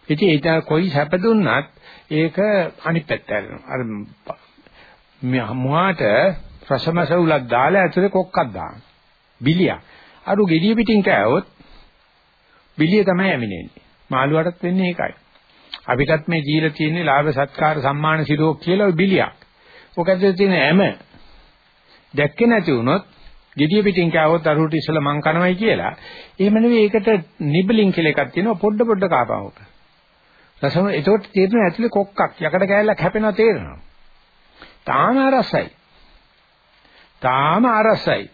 A: ඉතින් ඒක කොයි සැප දුන්නත් ඒක අනිත් පැත්ත හැරෙනවා. අර මුවාට රසමසවුලක් දාලා ඇතුලේ කොක්කක් දාන. බිලියක්. අරු ගෙඩිය පිටින් කෑවොත් බිලිය තමයි ඇමිනෙන්නේ. මාළුවටත් වෙන්නේ ඒකයි. අපිටත් මේ ජීවිතේ තියෙන ලාභ සත්කාර සම්මාන සිරෝක් කියලා ඔය බිලියක්. ඔකද තියෙන හැම දැක්කේ නැති වුණොත් gediya pitin කෑවොත් අරුට ඉස්සලා මං කනවයි කියලා. එහෙම නෙවෙයි ඒකට නිබ්ලින් කියලා එකක් තියෙනවා පොඩ පොඩ කාපවක. රසම ඒකට තේරෙන ඇතුලේ කොක්කක් යකඩ කෑල්ලක් හැපෙනවා තේරෙනවා. තාම අරසයි. තාම අරසයි.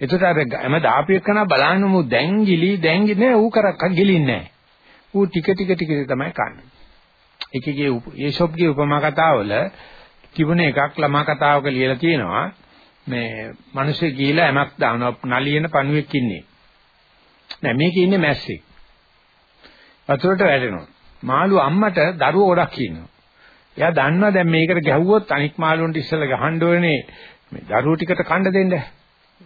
A: ඒකට අර හැම දාපු එකන බලන්න මු දැන් ගිලි දැන් නෑ ඌ කරක් ගිලින්නේ නෑ. ඌ ටික ටික ටික තමයි කන්නේ. එකගේ ඒෂොප්ගේ උපමා කතාවල තිබුණ එකක් ළමා කතාවක ලියලා තියෙනවා මේ මිනිස්සු ගිහිලා ඇමක් දානවා නලියන පණුවෙක් ඉන්නේ. නෑ මේකේ ඉන්නේ මැස්සෙක්. වතුරට වැටෙනවා. මාළු අම්මට දරුවෝ ගොඩක් ඉන්නවා. එයා දන්නවා දැන් මේකට ගැහුවොත් අනික් මාළුන්ට ඉස්සෙල්ලා ගහන්න ඕනේ මේ දරුවෝ ටිකට කන්න දෙන්න.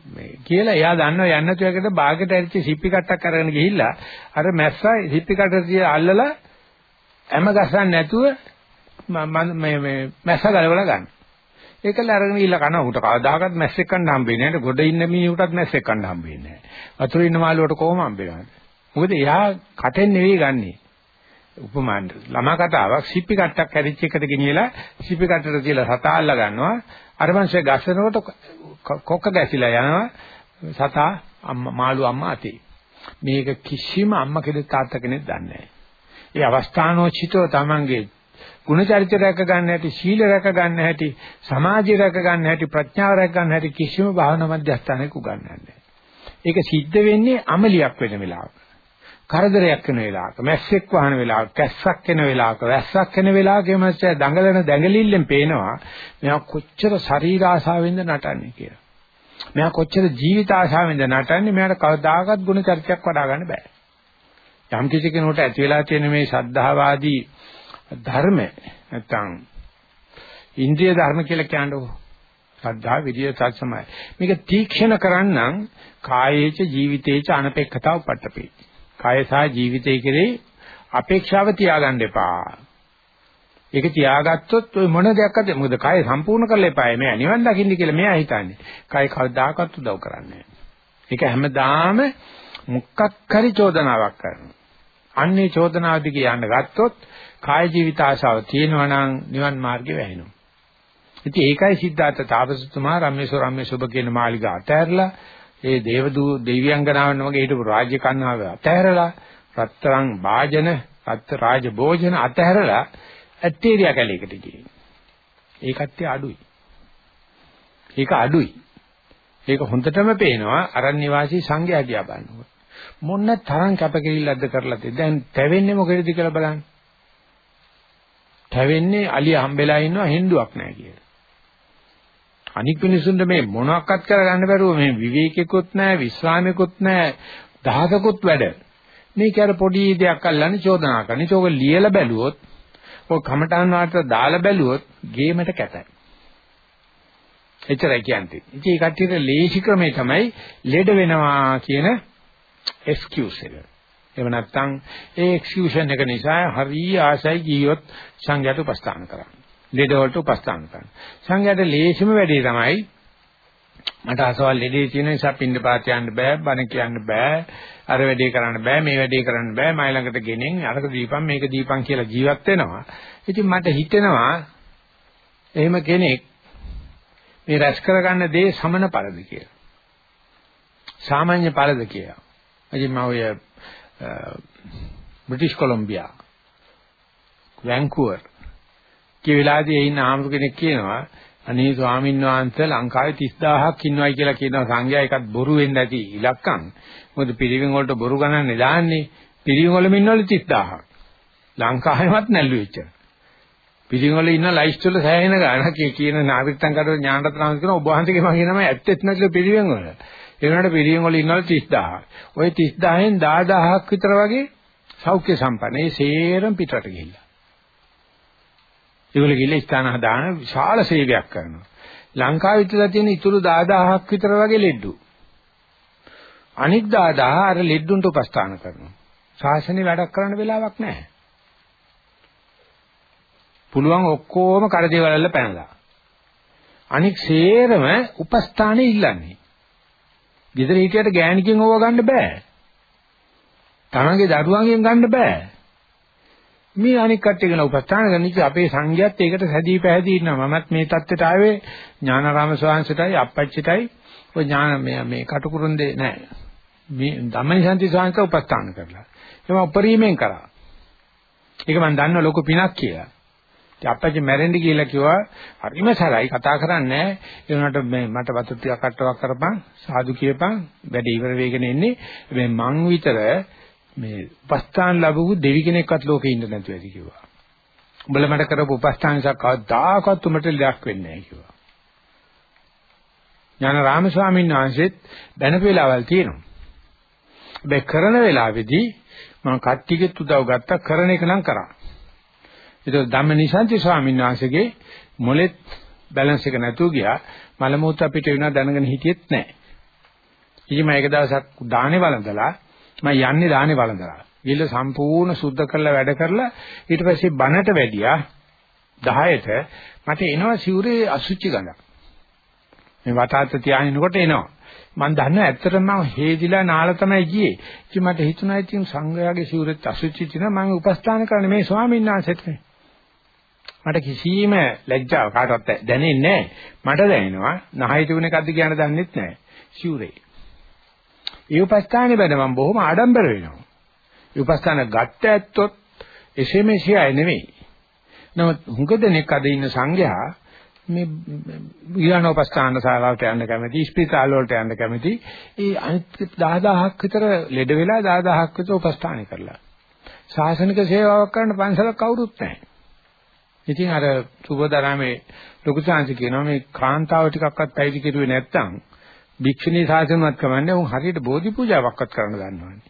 A: මේ කියලා එයා දන්නවා යන්න තුයකට බාගෙට ඇරිච්ච සිප්පි කට්ටක් අරගෙන ගිහිල්ලා අර මැස්සා සිප්පි කටට තියලා අල්ලලා හැම ගස්සන්නේ නැතුව මේ මේ මැස්ස ගලවලා ගන්න. ඒකල අරගෙන ඉල්ල කන උට කවදාකවත් මැස්සෙක් කන්න හම්බෙන්නේ නැහැ. ගොඩ ඉන්න මිනිහටත් මැස්සෙක් කන්න හම්බෙන්නේ නැහැ. වතුරේ ඉන්න මාළුවට කොහොම හම්බෙන්නේ? මොකද එයා කටෙන් නෙවෙයි ගන්නෙ. උපමාන ළමා කතාවක් සිප්පි කට්ටක් හැදිච්ච එකට ගෙනියලා සිප්පි කට්ටට තියලා සතා අල්ල ගන්නවා. අර මංශය ගස්සනකොට කොක්ක ගැසිලා යනවා. සතා අම්මා මාළු අම්මා අතේ. මේක කිසිම අම්මා කෙනෙක් තාත්තා කෙනෙක් දන්නේ නැහැ. ඒ අවස්ථානෝචිතව තමන්ගේ ගුණ චරිත රැක ගන්න හැටි, සීල රැක ගන්න හැටි, සමාධිය රැක ගන්න හැටි, ප්‍රඥාව රැක ගන්න හැටි කිසිම භාවනා මධ්‍යස්ථානයක උගන්වන්නේ නැහැ. ඒක සිද්ධ වෙන්නේ අමලියක් වෙන වෙලාවක. කරදරයක් වෙන වෙලාවක, මැස්සෙක් වහන වෙලාවක, කැස්සක් වෙන වෙලාවක, වැස්සක් වෙන වෙලාවක එමස්ස දඟලන දැඟලිල්ලෙන් පේනවා මෙයා කොච්චර ශරීර ආශාවෙන්ද නටන්නේ කියලා. මෙයා කොච්චර ජීවිත ආශාවෙන්ද නටන්නේ මෙයාට කවදාකවත් ගුණ චරිතයක් වඩා ගන්න බෑ. යම් කිසි කෙනෙකුට ඇති වෙලා තියෙන මේ ශද්ධාවාදී ධර්ම නැත්තම් ඉන්ද්‍රිය ධර්ම කියලා කියනකො ශ්‍රද්ධා විරිය සත්සමයි. මේක තීක්ෂණ කරන්නම් කායේච ජීවිතේච අනපේක්ෂතාව පට්ටපේ කාය සහ ජීවිතේ කෙරේ අපේක්ෂාව තියාගන්න එපා. ඒක තියාගත්තොත් ඔය මොන දෙයක්ද මොකද කාය සම්පූර්ණ කරලා එපායි. මේ නිවන් දකින්න කියලා මෙයා හිතන්නේ. කාය කවදාකවත් උදව් කරන්නේ ඒක හැමදාම මුක්කක් හරි චෝදනාවක් කරනවා. අන්නේ චෝදනාව දිගේ යන්න ගත්තොත් කාය ජීවිත ආශාව තියෙනවා නම් නිවන් මාර්ගේ වැහෙනවා. ඉතින් ඒකයි සිද්ධාර්ථ තාපසතුමා රම්මේශ්වර රම්මේශොබ කියන මාලිගා අතහැරලා ඒ දේවදූ දෙවියන්ගනාවන් වගේ හිටපු රාජ්‍ය කන්නාව අතහැරලා රත්තරන් වාජන රත් රාජ භෝජන අතහැරලා ඇටේරියා කැලේකට ගියේ. ඒකත් අඩුයි. ඒක අඩුයි. ඒක හොඳටම පේනවා අරණ්‍ය වාසී සංඝයා දිහා බලනකොට. මොන්න තරම් කැපකිරීමක්ද කරලා තියෙන්නේ. දැන් තැවෙන්නේ මොකේද කියලා බලන්න. තැවෙන්නේ අලිය හම්බෙලා ඉන්නවා හින්දුවක් නැහැ කියලා. අනික් මිනිසුන්ට මේ මොනවත් කරගන්න බැරුව මේ විවේකෙකුත් නැහැ විශ්‍රාමෙකුත් නැහැ දහසකුත් වැඩ මේක අර පොඩි දෙයක් අල්ලන්නේ චෝදනා කරන. ඒක ලියලා බැලුවොත් ඔය කමටහන් වාට දාලා බැලුවොත් ගේමට කැතයි. එච්චරයි කියන්නේ. ඉතින් ඒ කට්ටියට ලේසි ක්‍රමේ තමයි ලෙඩ වෙනවා කියන එක්ස්කියුස් එක. එහෙම නැත්නම් ඒ එක්ස්කියුෂන් එක නිසා හරි ආසයි ගියොත් සංඝයාට උපස්ථාන කරන්න. ලෙඩ වලට උපස්ථාන කරන්න. සංඝයාට ලේසිම වැඩේ තමයි මට අසවල් ලෙඩේ තියෙන නිසා පින්න පාත යන්න බෑ, බණ කියන්න බෑ, අර වැඩේ කරන්න බෑ, මේ වැඩේ කරන්න බෑ, මයි ළඟට ගෙනෙන් අරක දීපන් මේක දීපන් කියලා ජීවත් වෙනවා. ඉතින් මට හිතෙනවා එහෙම කෙනෙක් මේ රැස් කරගන්න දේ සමන පළද කියලා. සාමාන්‍ය පළද කියලා. ඉතින් මම ඔය බ්‍රිටිෂ් කොලොම්බියා වැන්කූවර් කිය වෙලාවේදී ඉන්න ආමතු කෙනෙක් කියනවා අනේ ස්වාමීන් වහන්සේ ලංකාවේ 30000ක් ඉන්නවයි කියලා කියනවා සංඝයා එකත් බොරු වෙන්න ඇති ඉලක්කම්. මොකද පිරිවෙන් වලට බොරු ගණන් දාන්නේ. පිරිවෙන් වලම ඉන්නවලු 30000ක්. ලංකාවේවත් නැල්ලු වෙච්ච. පිරිවෙන් වල ඉන්න ලයිස්ට් වල සෑහෙන ගාණක් කියන නාවිකයන් කඩ ඥානරත්න කියන ඔබ වහන්සේගේ මම කියනවා ඇත්තෙත් නැතිල පිරිවෙන් වල. ඒ වුණාට පිරිවෙන් වල ඉන්නවලු 30000ක්. ওই 30000න් 10000ක් විතර වගේ සෞඛ්‍ය සම්පන්න. ඒ සේරම පිටරට ගිහිල්ලා. ඒගොල්ලෝ ගිහිල්ලා ස්ථාන හදාන විශාල සේවයක් කරනවා. ලංකාවේ විතර තියෙන ඉතුරු 10000ක් විතර වගේ ලෙඩ්ඩු. අනිත් 10000 අර ලෙඩ්ඩුන්ට උපස්ථාන කරනවා. ශාසනේ වැඩක් කරන්න වෙලාවක් නැහැ. පුළුවන් ඔක්කොම කරදේවලල්ල පැනලා. අනික් සේරම උපස්ථානේ ඉල්ලන්නේ. ගෙදර හිටියට ගෑණිකෙන් ඕව ගන්න බෑ. තමන්ගේ දරුවන්ගෙන් ගන්න බෑ. මේ අනික් කට්ටිය ගැන උපස්ථාන කරන ඉතින් අපේ සංඝයාත් ඒකට සැදී පැහැදී ඉන්නවා. මමත් මේ தත්ත්වයට ආවේ ඥානාරාම ස්වාමීන්සටයි අපච්චිටයි ඔය ඥාන මේ මේ කටුකුරුන්දේ නෑ. මේ ධම්මනිසන්ති ස්වාමීන්ට උපස්ථාන කරලා. ඒවා උපරිමයෙන් කරා. ඒක මම දන්න ලොකු පිනක් කියලා. ඉතින් අපච්චි මැරෙන්න කියලා කිව්වා හරිම සරයි කතා කරන්නේ ඒ උනට මේ මට වතු ටිකක් කට්ටවක් කරපන් සාදු කියපන් වැඩ ඉවර වෙගෙන ඉන්නේ මේ මං විතර මේ උපස්ථාන ලැබුවු දෙවි කෙනෙක්වත් ලෝකේ ඉන්න නැතුව ඇති කිව්වා. උඹලා මට කරපු උපස්ථාන නිසා කවදාකවත් උඹට ලක් වෙන්නේ නැහැ කිව්වා. ඥානරාම ස්වාමීන් වහන්සේත් දැනපු වෙලාවල් තියෙනවා. හැබැයි කරන වෙලාවේදී මම කට්ටියගෙත් උදව් ගත්තා කරන එක නම් කරා. ඒක ධම්මනිසන්ති ස්වාමීන් වහන්සේගේ මොලෙත් බැලන්ස් එක නැතුව ගියා. මල මුත් අපිට වෙනවා දැනගෙන හිටියෙත් නැහැ. ඉතින් මම එක දවසක් දානේ වළඳලා මම යන්නේ දානේ වළඳලා. ගිහල සම්පූර්ණ සුද්ධ කරලා වැඩ කරලා ඊට පස්සේ බනට වැඩියා 10ට මට එනවා සිවුරේ අසුචි ගඳක්. මේ වතාත් තියානිනකොට එනවා. මම දන්නවා ඇත්තටම මම හේදිලා නාල තමයි ගියේ. ඉතින් මට හිතුණා ඉතින් සංඝයාගේ සිවුරෙත් අසුචි තියෙනවා මම උපස්ථාන කරන්නේ මේ ස්වාමීන් වහන්සේට. මට කිසිම ලැජ්ජාවක් කාටවත් දැනෙන්නේ නැහැ. මට දැනෙනවා නහය තිබුණ එකක්ද කියන දන්නෙත් නැහැ. සිවුරේ. ඒ උපස්ථානේ බඳ මම බොහොම ආඩම්බර වෙනවා. ඒ උපස්ථාන ගත්ත ඇත්තොත් එසේ මෙසේ අය නෙවෙයි. නමුත් හුඟ දෙනෙක් අද ඉන්න සංඝයා මේ ඊළඟ උපස්ථාන ශාලාවට යන්න කැමති, ස්පිතාල වලට යන්න කැමති. ඒ අනිත් 10000ක් විතර ලෙඩ වෙලා 10000ක් විතර උපස්ථාන කරලා. ශාසනික සේවාවක් කරන්න පන්සලක් කවුරුත් නැහැ. ඉතින් අර සුබදරාමේ ලොකු chance කියනවා මේ කාන්තාව ටිකක්වත් පැවිදි කෙරුවේ නැත්තම් භික්ෂුණී ශාසනවත් කමන්නේ උන් හරියට බෝධි පූජාවක්වත් කරන්න දන්නවනේ.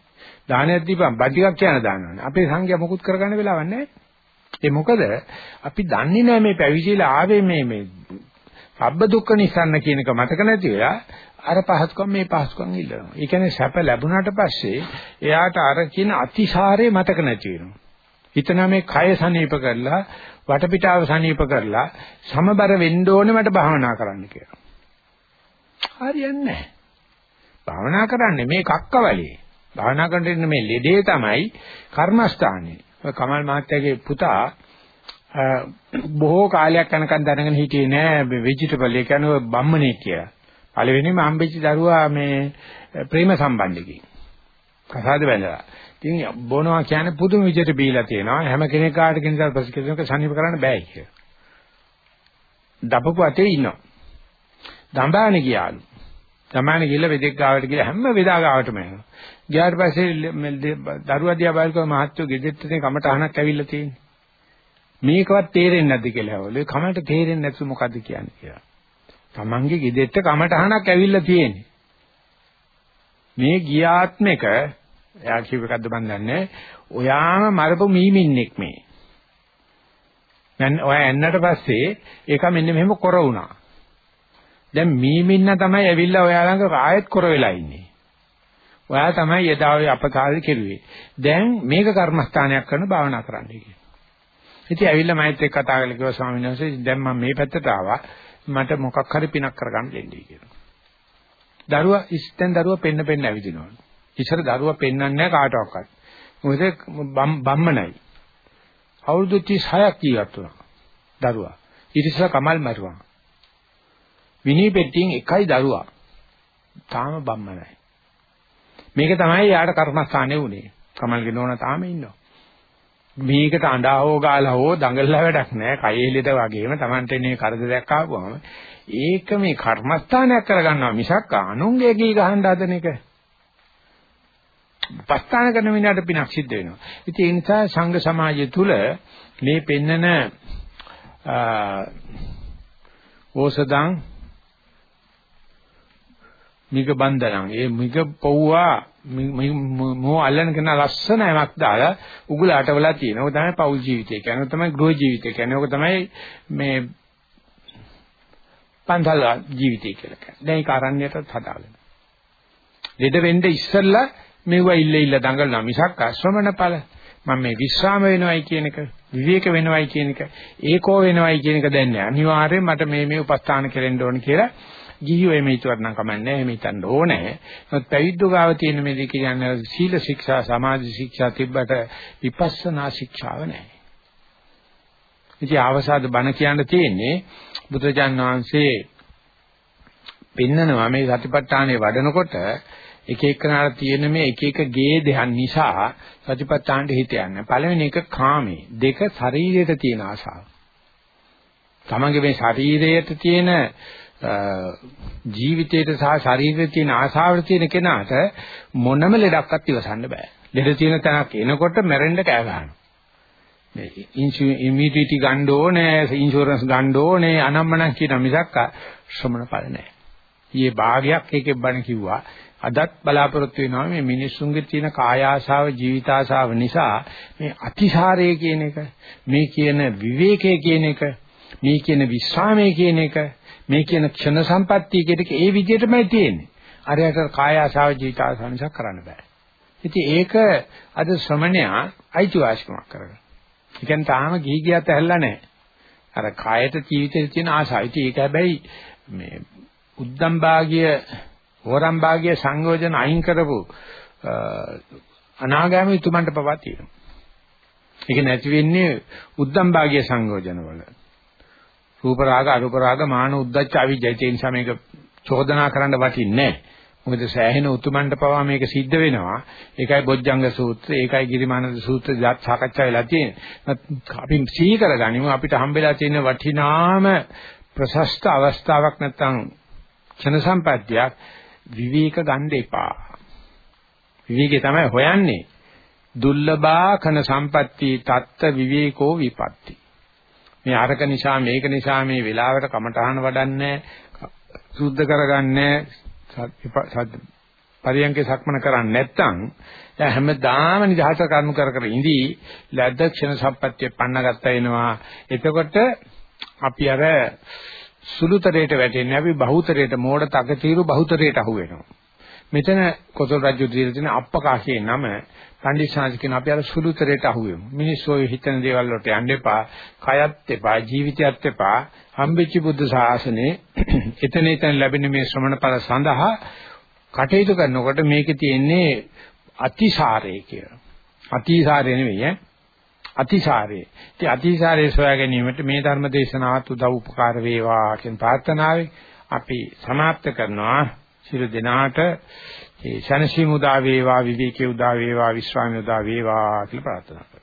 A: දානයක් දීපම් බඩියක් කියන දානවනේ. අපේ සංඝයා මොකුත් කරගන්න වෙලාවක් නැහැ. ඒ මොකද අපි දන්නේ නැහැ මේ පැවිදිලා ආවේ මේ මේ සබ්බ දුක්ඛ නිසන්න කියන එක මතක නැති වෙලා අර පහසුකම් මේ පහසුකම් ඉල්ලනවා. ඒ කියන්නේ සැප ලැබුණාට පස්සේ එයාට අර කියන අතිසාරේ මතක නැති වෙනවා. හිතන මේ කය සනීප කරලා වටපිටාව සනීප කරලා සමබර වෙන්න ඕනේ මට භාවනා කරන්න කියලා. හරියන්නේ නැහැ. භාවනා කරන්නේ මේ කක්කවලේ. භාවනා කරන මේ ලෙඩේ තමයි කර්මස්ථානේ. කමල් මහත්තයාගේ පුතා බොහෝ කාලයක් යනකම් දැනගෙන හිටියේ නෑ ভেජිටබල් ඒ කියන්නේ බම්මනේ කියලා. පළවෙනිම හම්බෙච්ච දරුවා මේ ප්‍රේම සම්බන්ධකින්. කසාද බැඳලා. ඉතින් බොනවා කියන්නේ පුදුම විදිහට බීලා තියෙනවා. හැම කෙනෙක් කාට කෙනෙක් ප්‍රතික්‍රියාවක සනීප කරන්න බෑ කියලා. දපපු අතේ ඉන්නවා. දඹානේ ගියාලු. දඹානේ ගිහලා වෙදෙක් ගාවට ගිහලා හැම වෙදා ගාවටම යනවා. ගියාට පස්සේ දරුවා දිහා බලලා මහත්තයෝ ගෙදෙට්ටේ කමට අහනක් ඇවිල්ලා තියෙන්නේ. මේකවත් තේරෙන්නේ නැද්ද කියලා ඇහුවලු. කමට තේරෙන්නේ නැතු මොකද්ද කියන්නේ කියලා. Tamange ගෙදෙට්ට කමට අහනක් ඇවිල්ලා තියෙන්නේ. මේ ගියාත්මක එයා කියව එකක්ද මන් දන්නේ. ඔයාම මරපු මීමින්නෙක් මේ. දැන් ඔය එන්නට පස්සේ ඒක මෙන්න මෙහෙම කර වුණා. දැන් මීමින්න තමයි ඇවිල්ලා ඔයා ළඟ ආයෙත් කර වෙලා ඉන්නේ. ඔයා තමයි එදා අපකාරී කෙරුවේ. දැන් මේක කර්මස්ථානයක් කරන භාවනා කරන්න කියලා. ඉතින් ඇවිල්ලා මයිත් එක්ක කතා කරලා කිව්වා ස්වාමීන් වහන්සේ දැන් මම මේ පැත්තට ආවා. මට මොකක් හරි පිනක් කරගන්න දෙන්නයි කියලා. දරුවා ඉස්තෙන් දරුවා පෙන්න පෙන්න ඇවිදිනවා. ඉස්සර දරුවා පෙන්වන්නේ නැහැ කාටවත්. මොකද බම්මනයි. අවුරුදු 36ක් ජීවත් වුණා. දරුවා. ඊට ඉස්සෙල්ලා කමල් මරුවා. විනී පෙට්ටියෙන් එකයි දරුවා. තාම බම්මනයි. මේක තමයි යාට කර්මස්ථානේ උනේ. කමල්ගේ නෝන තාම ඉන්නවා. මේකට අඬා හෝ ගාලා හෝ දඟලලා වැඩක් නැහැ. කයෙහිලෙද වගේම Tamante එන්නේ කරදරයක් ආවම ඒක මේ කර්මස්ථානයක් කරගන්නවා මිසක් අනුන්ගේ ගී ගහන්න හදන එක. පස්තාන කරන මිනිහට පිනක් සිද්ධ වෙනවා. ඉතින් ඒ නිසා සංඝ සමාජය තුල මේ පෙන්නන ඕසදං මිග බන්දනං ඒ මිග පොව්වා මොහ අල්ලන කෙනා ලස්සන යමක් දාලා උගුලට වලා තියෙනවා. ඔක තමයි පෞල් ජීවිතය කියන්නේ. ඔක තමයි ගෘහ ජීවිතය කියන්නේ. ඔක තමයි මේ පන්සල් ජීවිතය කියලා කියන්නේ. දැන් ඒක අරණ්‍යයටත් හදාගෙන. ලෙඩ වෙන්න ඉස්සෙල්ලා මෙවුව ඉල්ල ඉල්ල දඟලනවා මිසක් අශ්‍රමණ ඵල මම මේ විශ්‍රාම වෙනවයි කියන එක විවේක වෙනවයි කියන එක ඒකෝ වෙනවයි කියන එක දැන් නෑ අනිවාර්යයෙන් මට මේ මේ උපස්ථාන කෙරෙන්න ඕන කියලා ගිහියෝ එමෙ හිතුවත් නම් කමන්නේ එහෙම හිතන්න ඕනේ. නමුත් පැවිද්දෝ ගාව තියෙන මේ දෙක කියන්නේ සීල ශික්ෂා, සමාධි ශික්ෂා තිබ්බට විපස්සනා ශික්ෂාව නැහැ. ඉතින් අවසාද බණ කියන්න තියෙන්නේ බුදුජාන් වහන්සේ පෙන්නනවා මේ සතිපට්ඨානේ වඩනකොට එක එකනාට තියෙන මේ එක එක ගේ දෙහන් නිසා සතිපට්ඨානට හිත යන්නේ. පළවෙනි එක කාමේ, දෙක ශරීරයට තියෙන ආශාව. තමන්ගේ මේ ශරීරයට තියෙන ජීවිතයට සහ ශරීරයට තියෙන ආශාවට තියෙන කෙනාට මොනම ලෙඩක්වත් ඉවසන්න බෑ. ලෙඩ තියෙන තැනක් එනකොට මැරෙන්න කෑ ගන්නවා. මේ ඉමිඩිටි ගන්න ඕනේ, ඉන්ෂුරන්ස් ගන්න ඕනේ, අනම්මනම් කියන මිසක් ශ්‍රමණ ඵල නැහැ. ඊයේ භාගයක් ඒකේ බණ කිව්වා. අදත් බලාපොරොත්තු වෙනවා මේ මිනිස්සුන්ගේ තියෙන කාය ආශාව ජීවිත ආශාව නිසා මේ අතිසාරය කියන එක මේ කියන විවේකය කියන එක මේ කියන විස්රාමය කියන එක මේ කියන ක්ෂණ සම්පත්තිය කියන එක ඒ විදිහටමයි තියෙන්නේ. අරයට කාය ආශාව ජීවිත ආශාව නිසා කරන්න බෑ. ඉතින් ඒක අද ශ්‍රමණයා අයිතිවාසිකමක් කරගන්න. ඒ කියන්නේ තාම ගිහි ගියත් ඇහැල්ලා නැහැ. අර කායට ජීවිතේ තියෙන ආශාව. ඉතින් ඒක හැබැයි මේ උද්දම් භාගිය හෝරම් භාගයේ සංයෝජන අයින් කරපු අනාගාමී තුමන්ට පවා තියෙනවා. ඒක නැති වෙන්නේ උද්දම් භාගයේ සංයෝජන වල. රූප රාග අරූප රාග මාන උද්දච්ච අවිජ්ජය ඒ නිසා මේක චෝදනා කරන්න වටින්නේ නැහැ. මොකද සෑහෙන උතුමන්ට පවා මේක සිද්ධ වෙනවා. ඒකයි බොජ්ජංග සූත්‍රය, ඒකයි ගිරිමානන්ද සූත්‍රය දාත් සාකච්ඡා වෙලා තියෙන්නේ. අපි සිහි කරගනිමු අපිට හම්බෙලා තියෙන වටිනාම ප්‍රශස්ත අවස්ථාවක් නැත්තම් ක්ෂණ සම්පත්තියක් විවේක ගන්න එපා. විවේකේ තමයි හොයන්නේ. දුර්ලභා කන සම්පatti තත්ත විවේකෝ විපatti. මේ අරක නිසා මේක නිසා මේ වෙලාවට කමටහන වඩන්නේ සුද්ධ කරගන්නේ පරියන්කේ සක්මන කරන්නේ නැත්නම් දැන් හැමදාම නිදහස කර්ම කර කර ඉඳී ලද්ද ක්ෂණ සම්පත්තිය පන්නගත්ත වෙනවා එතකොට අපි අර සුළුතරයට වැටෙන්නේ අපි බහුතරයට මෝඩ තකතිරු බහුතරයට අහු වෙනවා. මෙතන කොසල් රජු දීලා තියෙන අප්පකාශයේ නම පණ්ඩිතසාංශ කියන අපි අර සුළුතරයට අහු වෙමු. මිනිස්සු ඔය හිතන දේවල් වලට යන්න එපා, කයත් එපා, ජීවිතයත් එපා. හම්බෙච්ච බුද්ධ ශාසනේ එතන එතන ලැබෙන මේ ශ්‍රමණ ඵල සඳහා කටයුතු කරනකොට මේකේ තියෙන්නේ අතිසාරය කියලා. අතිසාරය නෙවෙයි ඈ. අතිසාරේ. ඉතින් අතිසාරේ සොයා ගැනීමට මේ ධර්ම දේශනාවත් උදව් උපකාර වේවා කියන ප්‍රාර්ථනාවෙන් අපි සමාප්ත කරනවා. සියලු දෙනාට ඒ ශනසි මුදා වේවා විවේකී උදා වේවා විශ්වාමි උදා වේවා කියලා ප්‍රාර්ථනා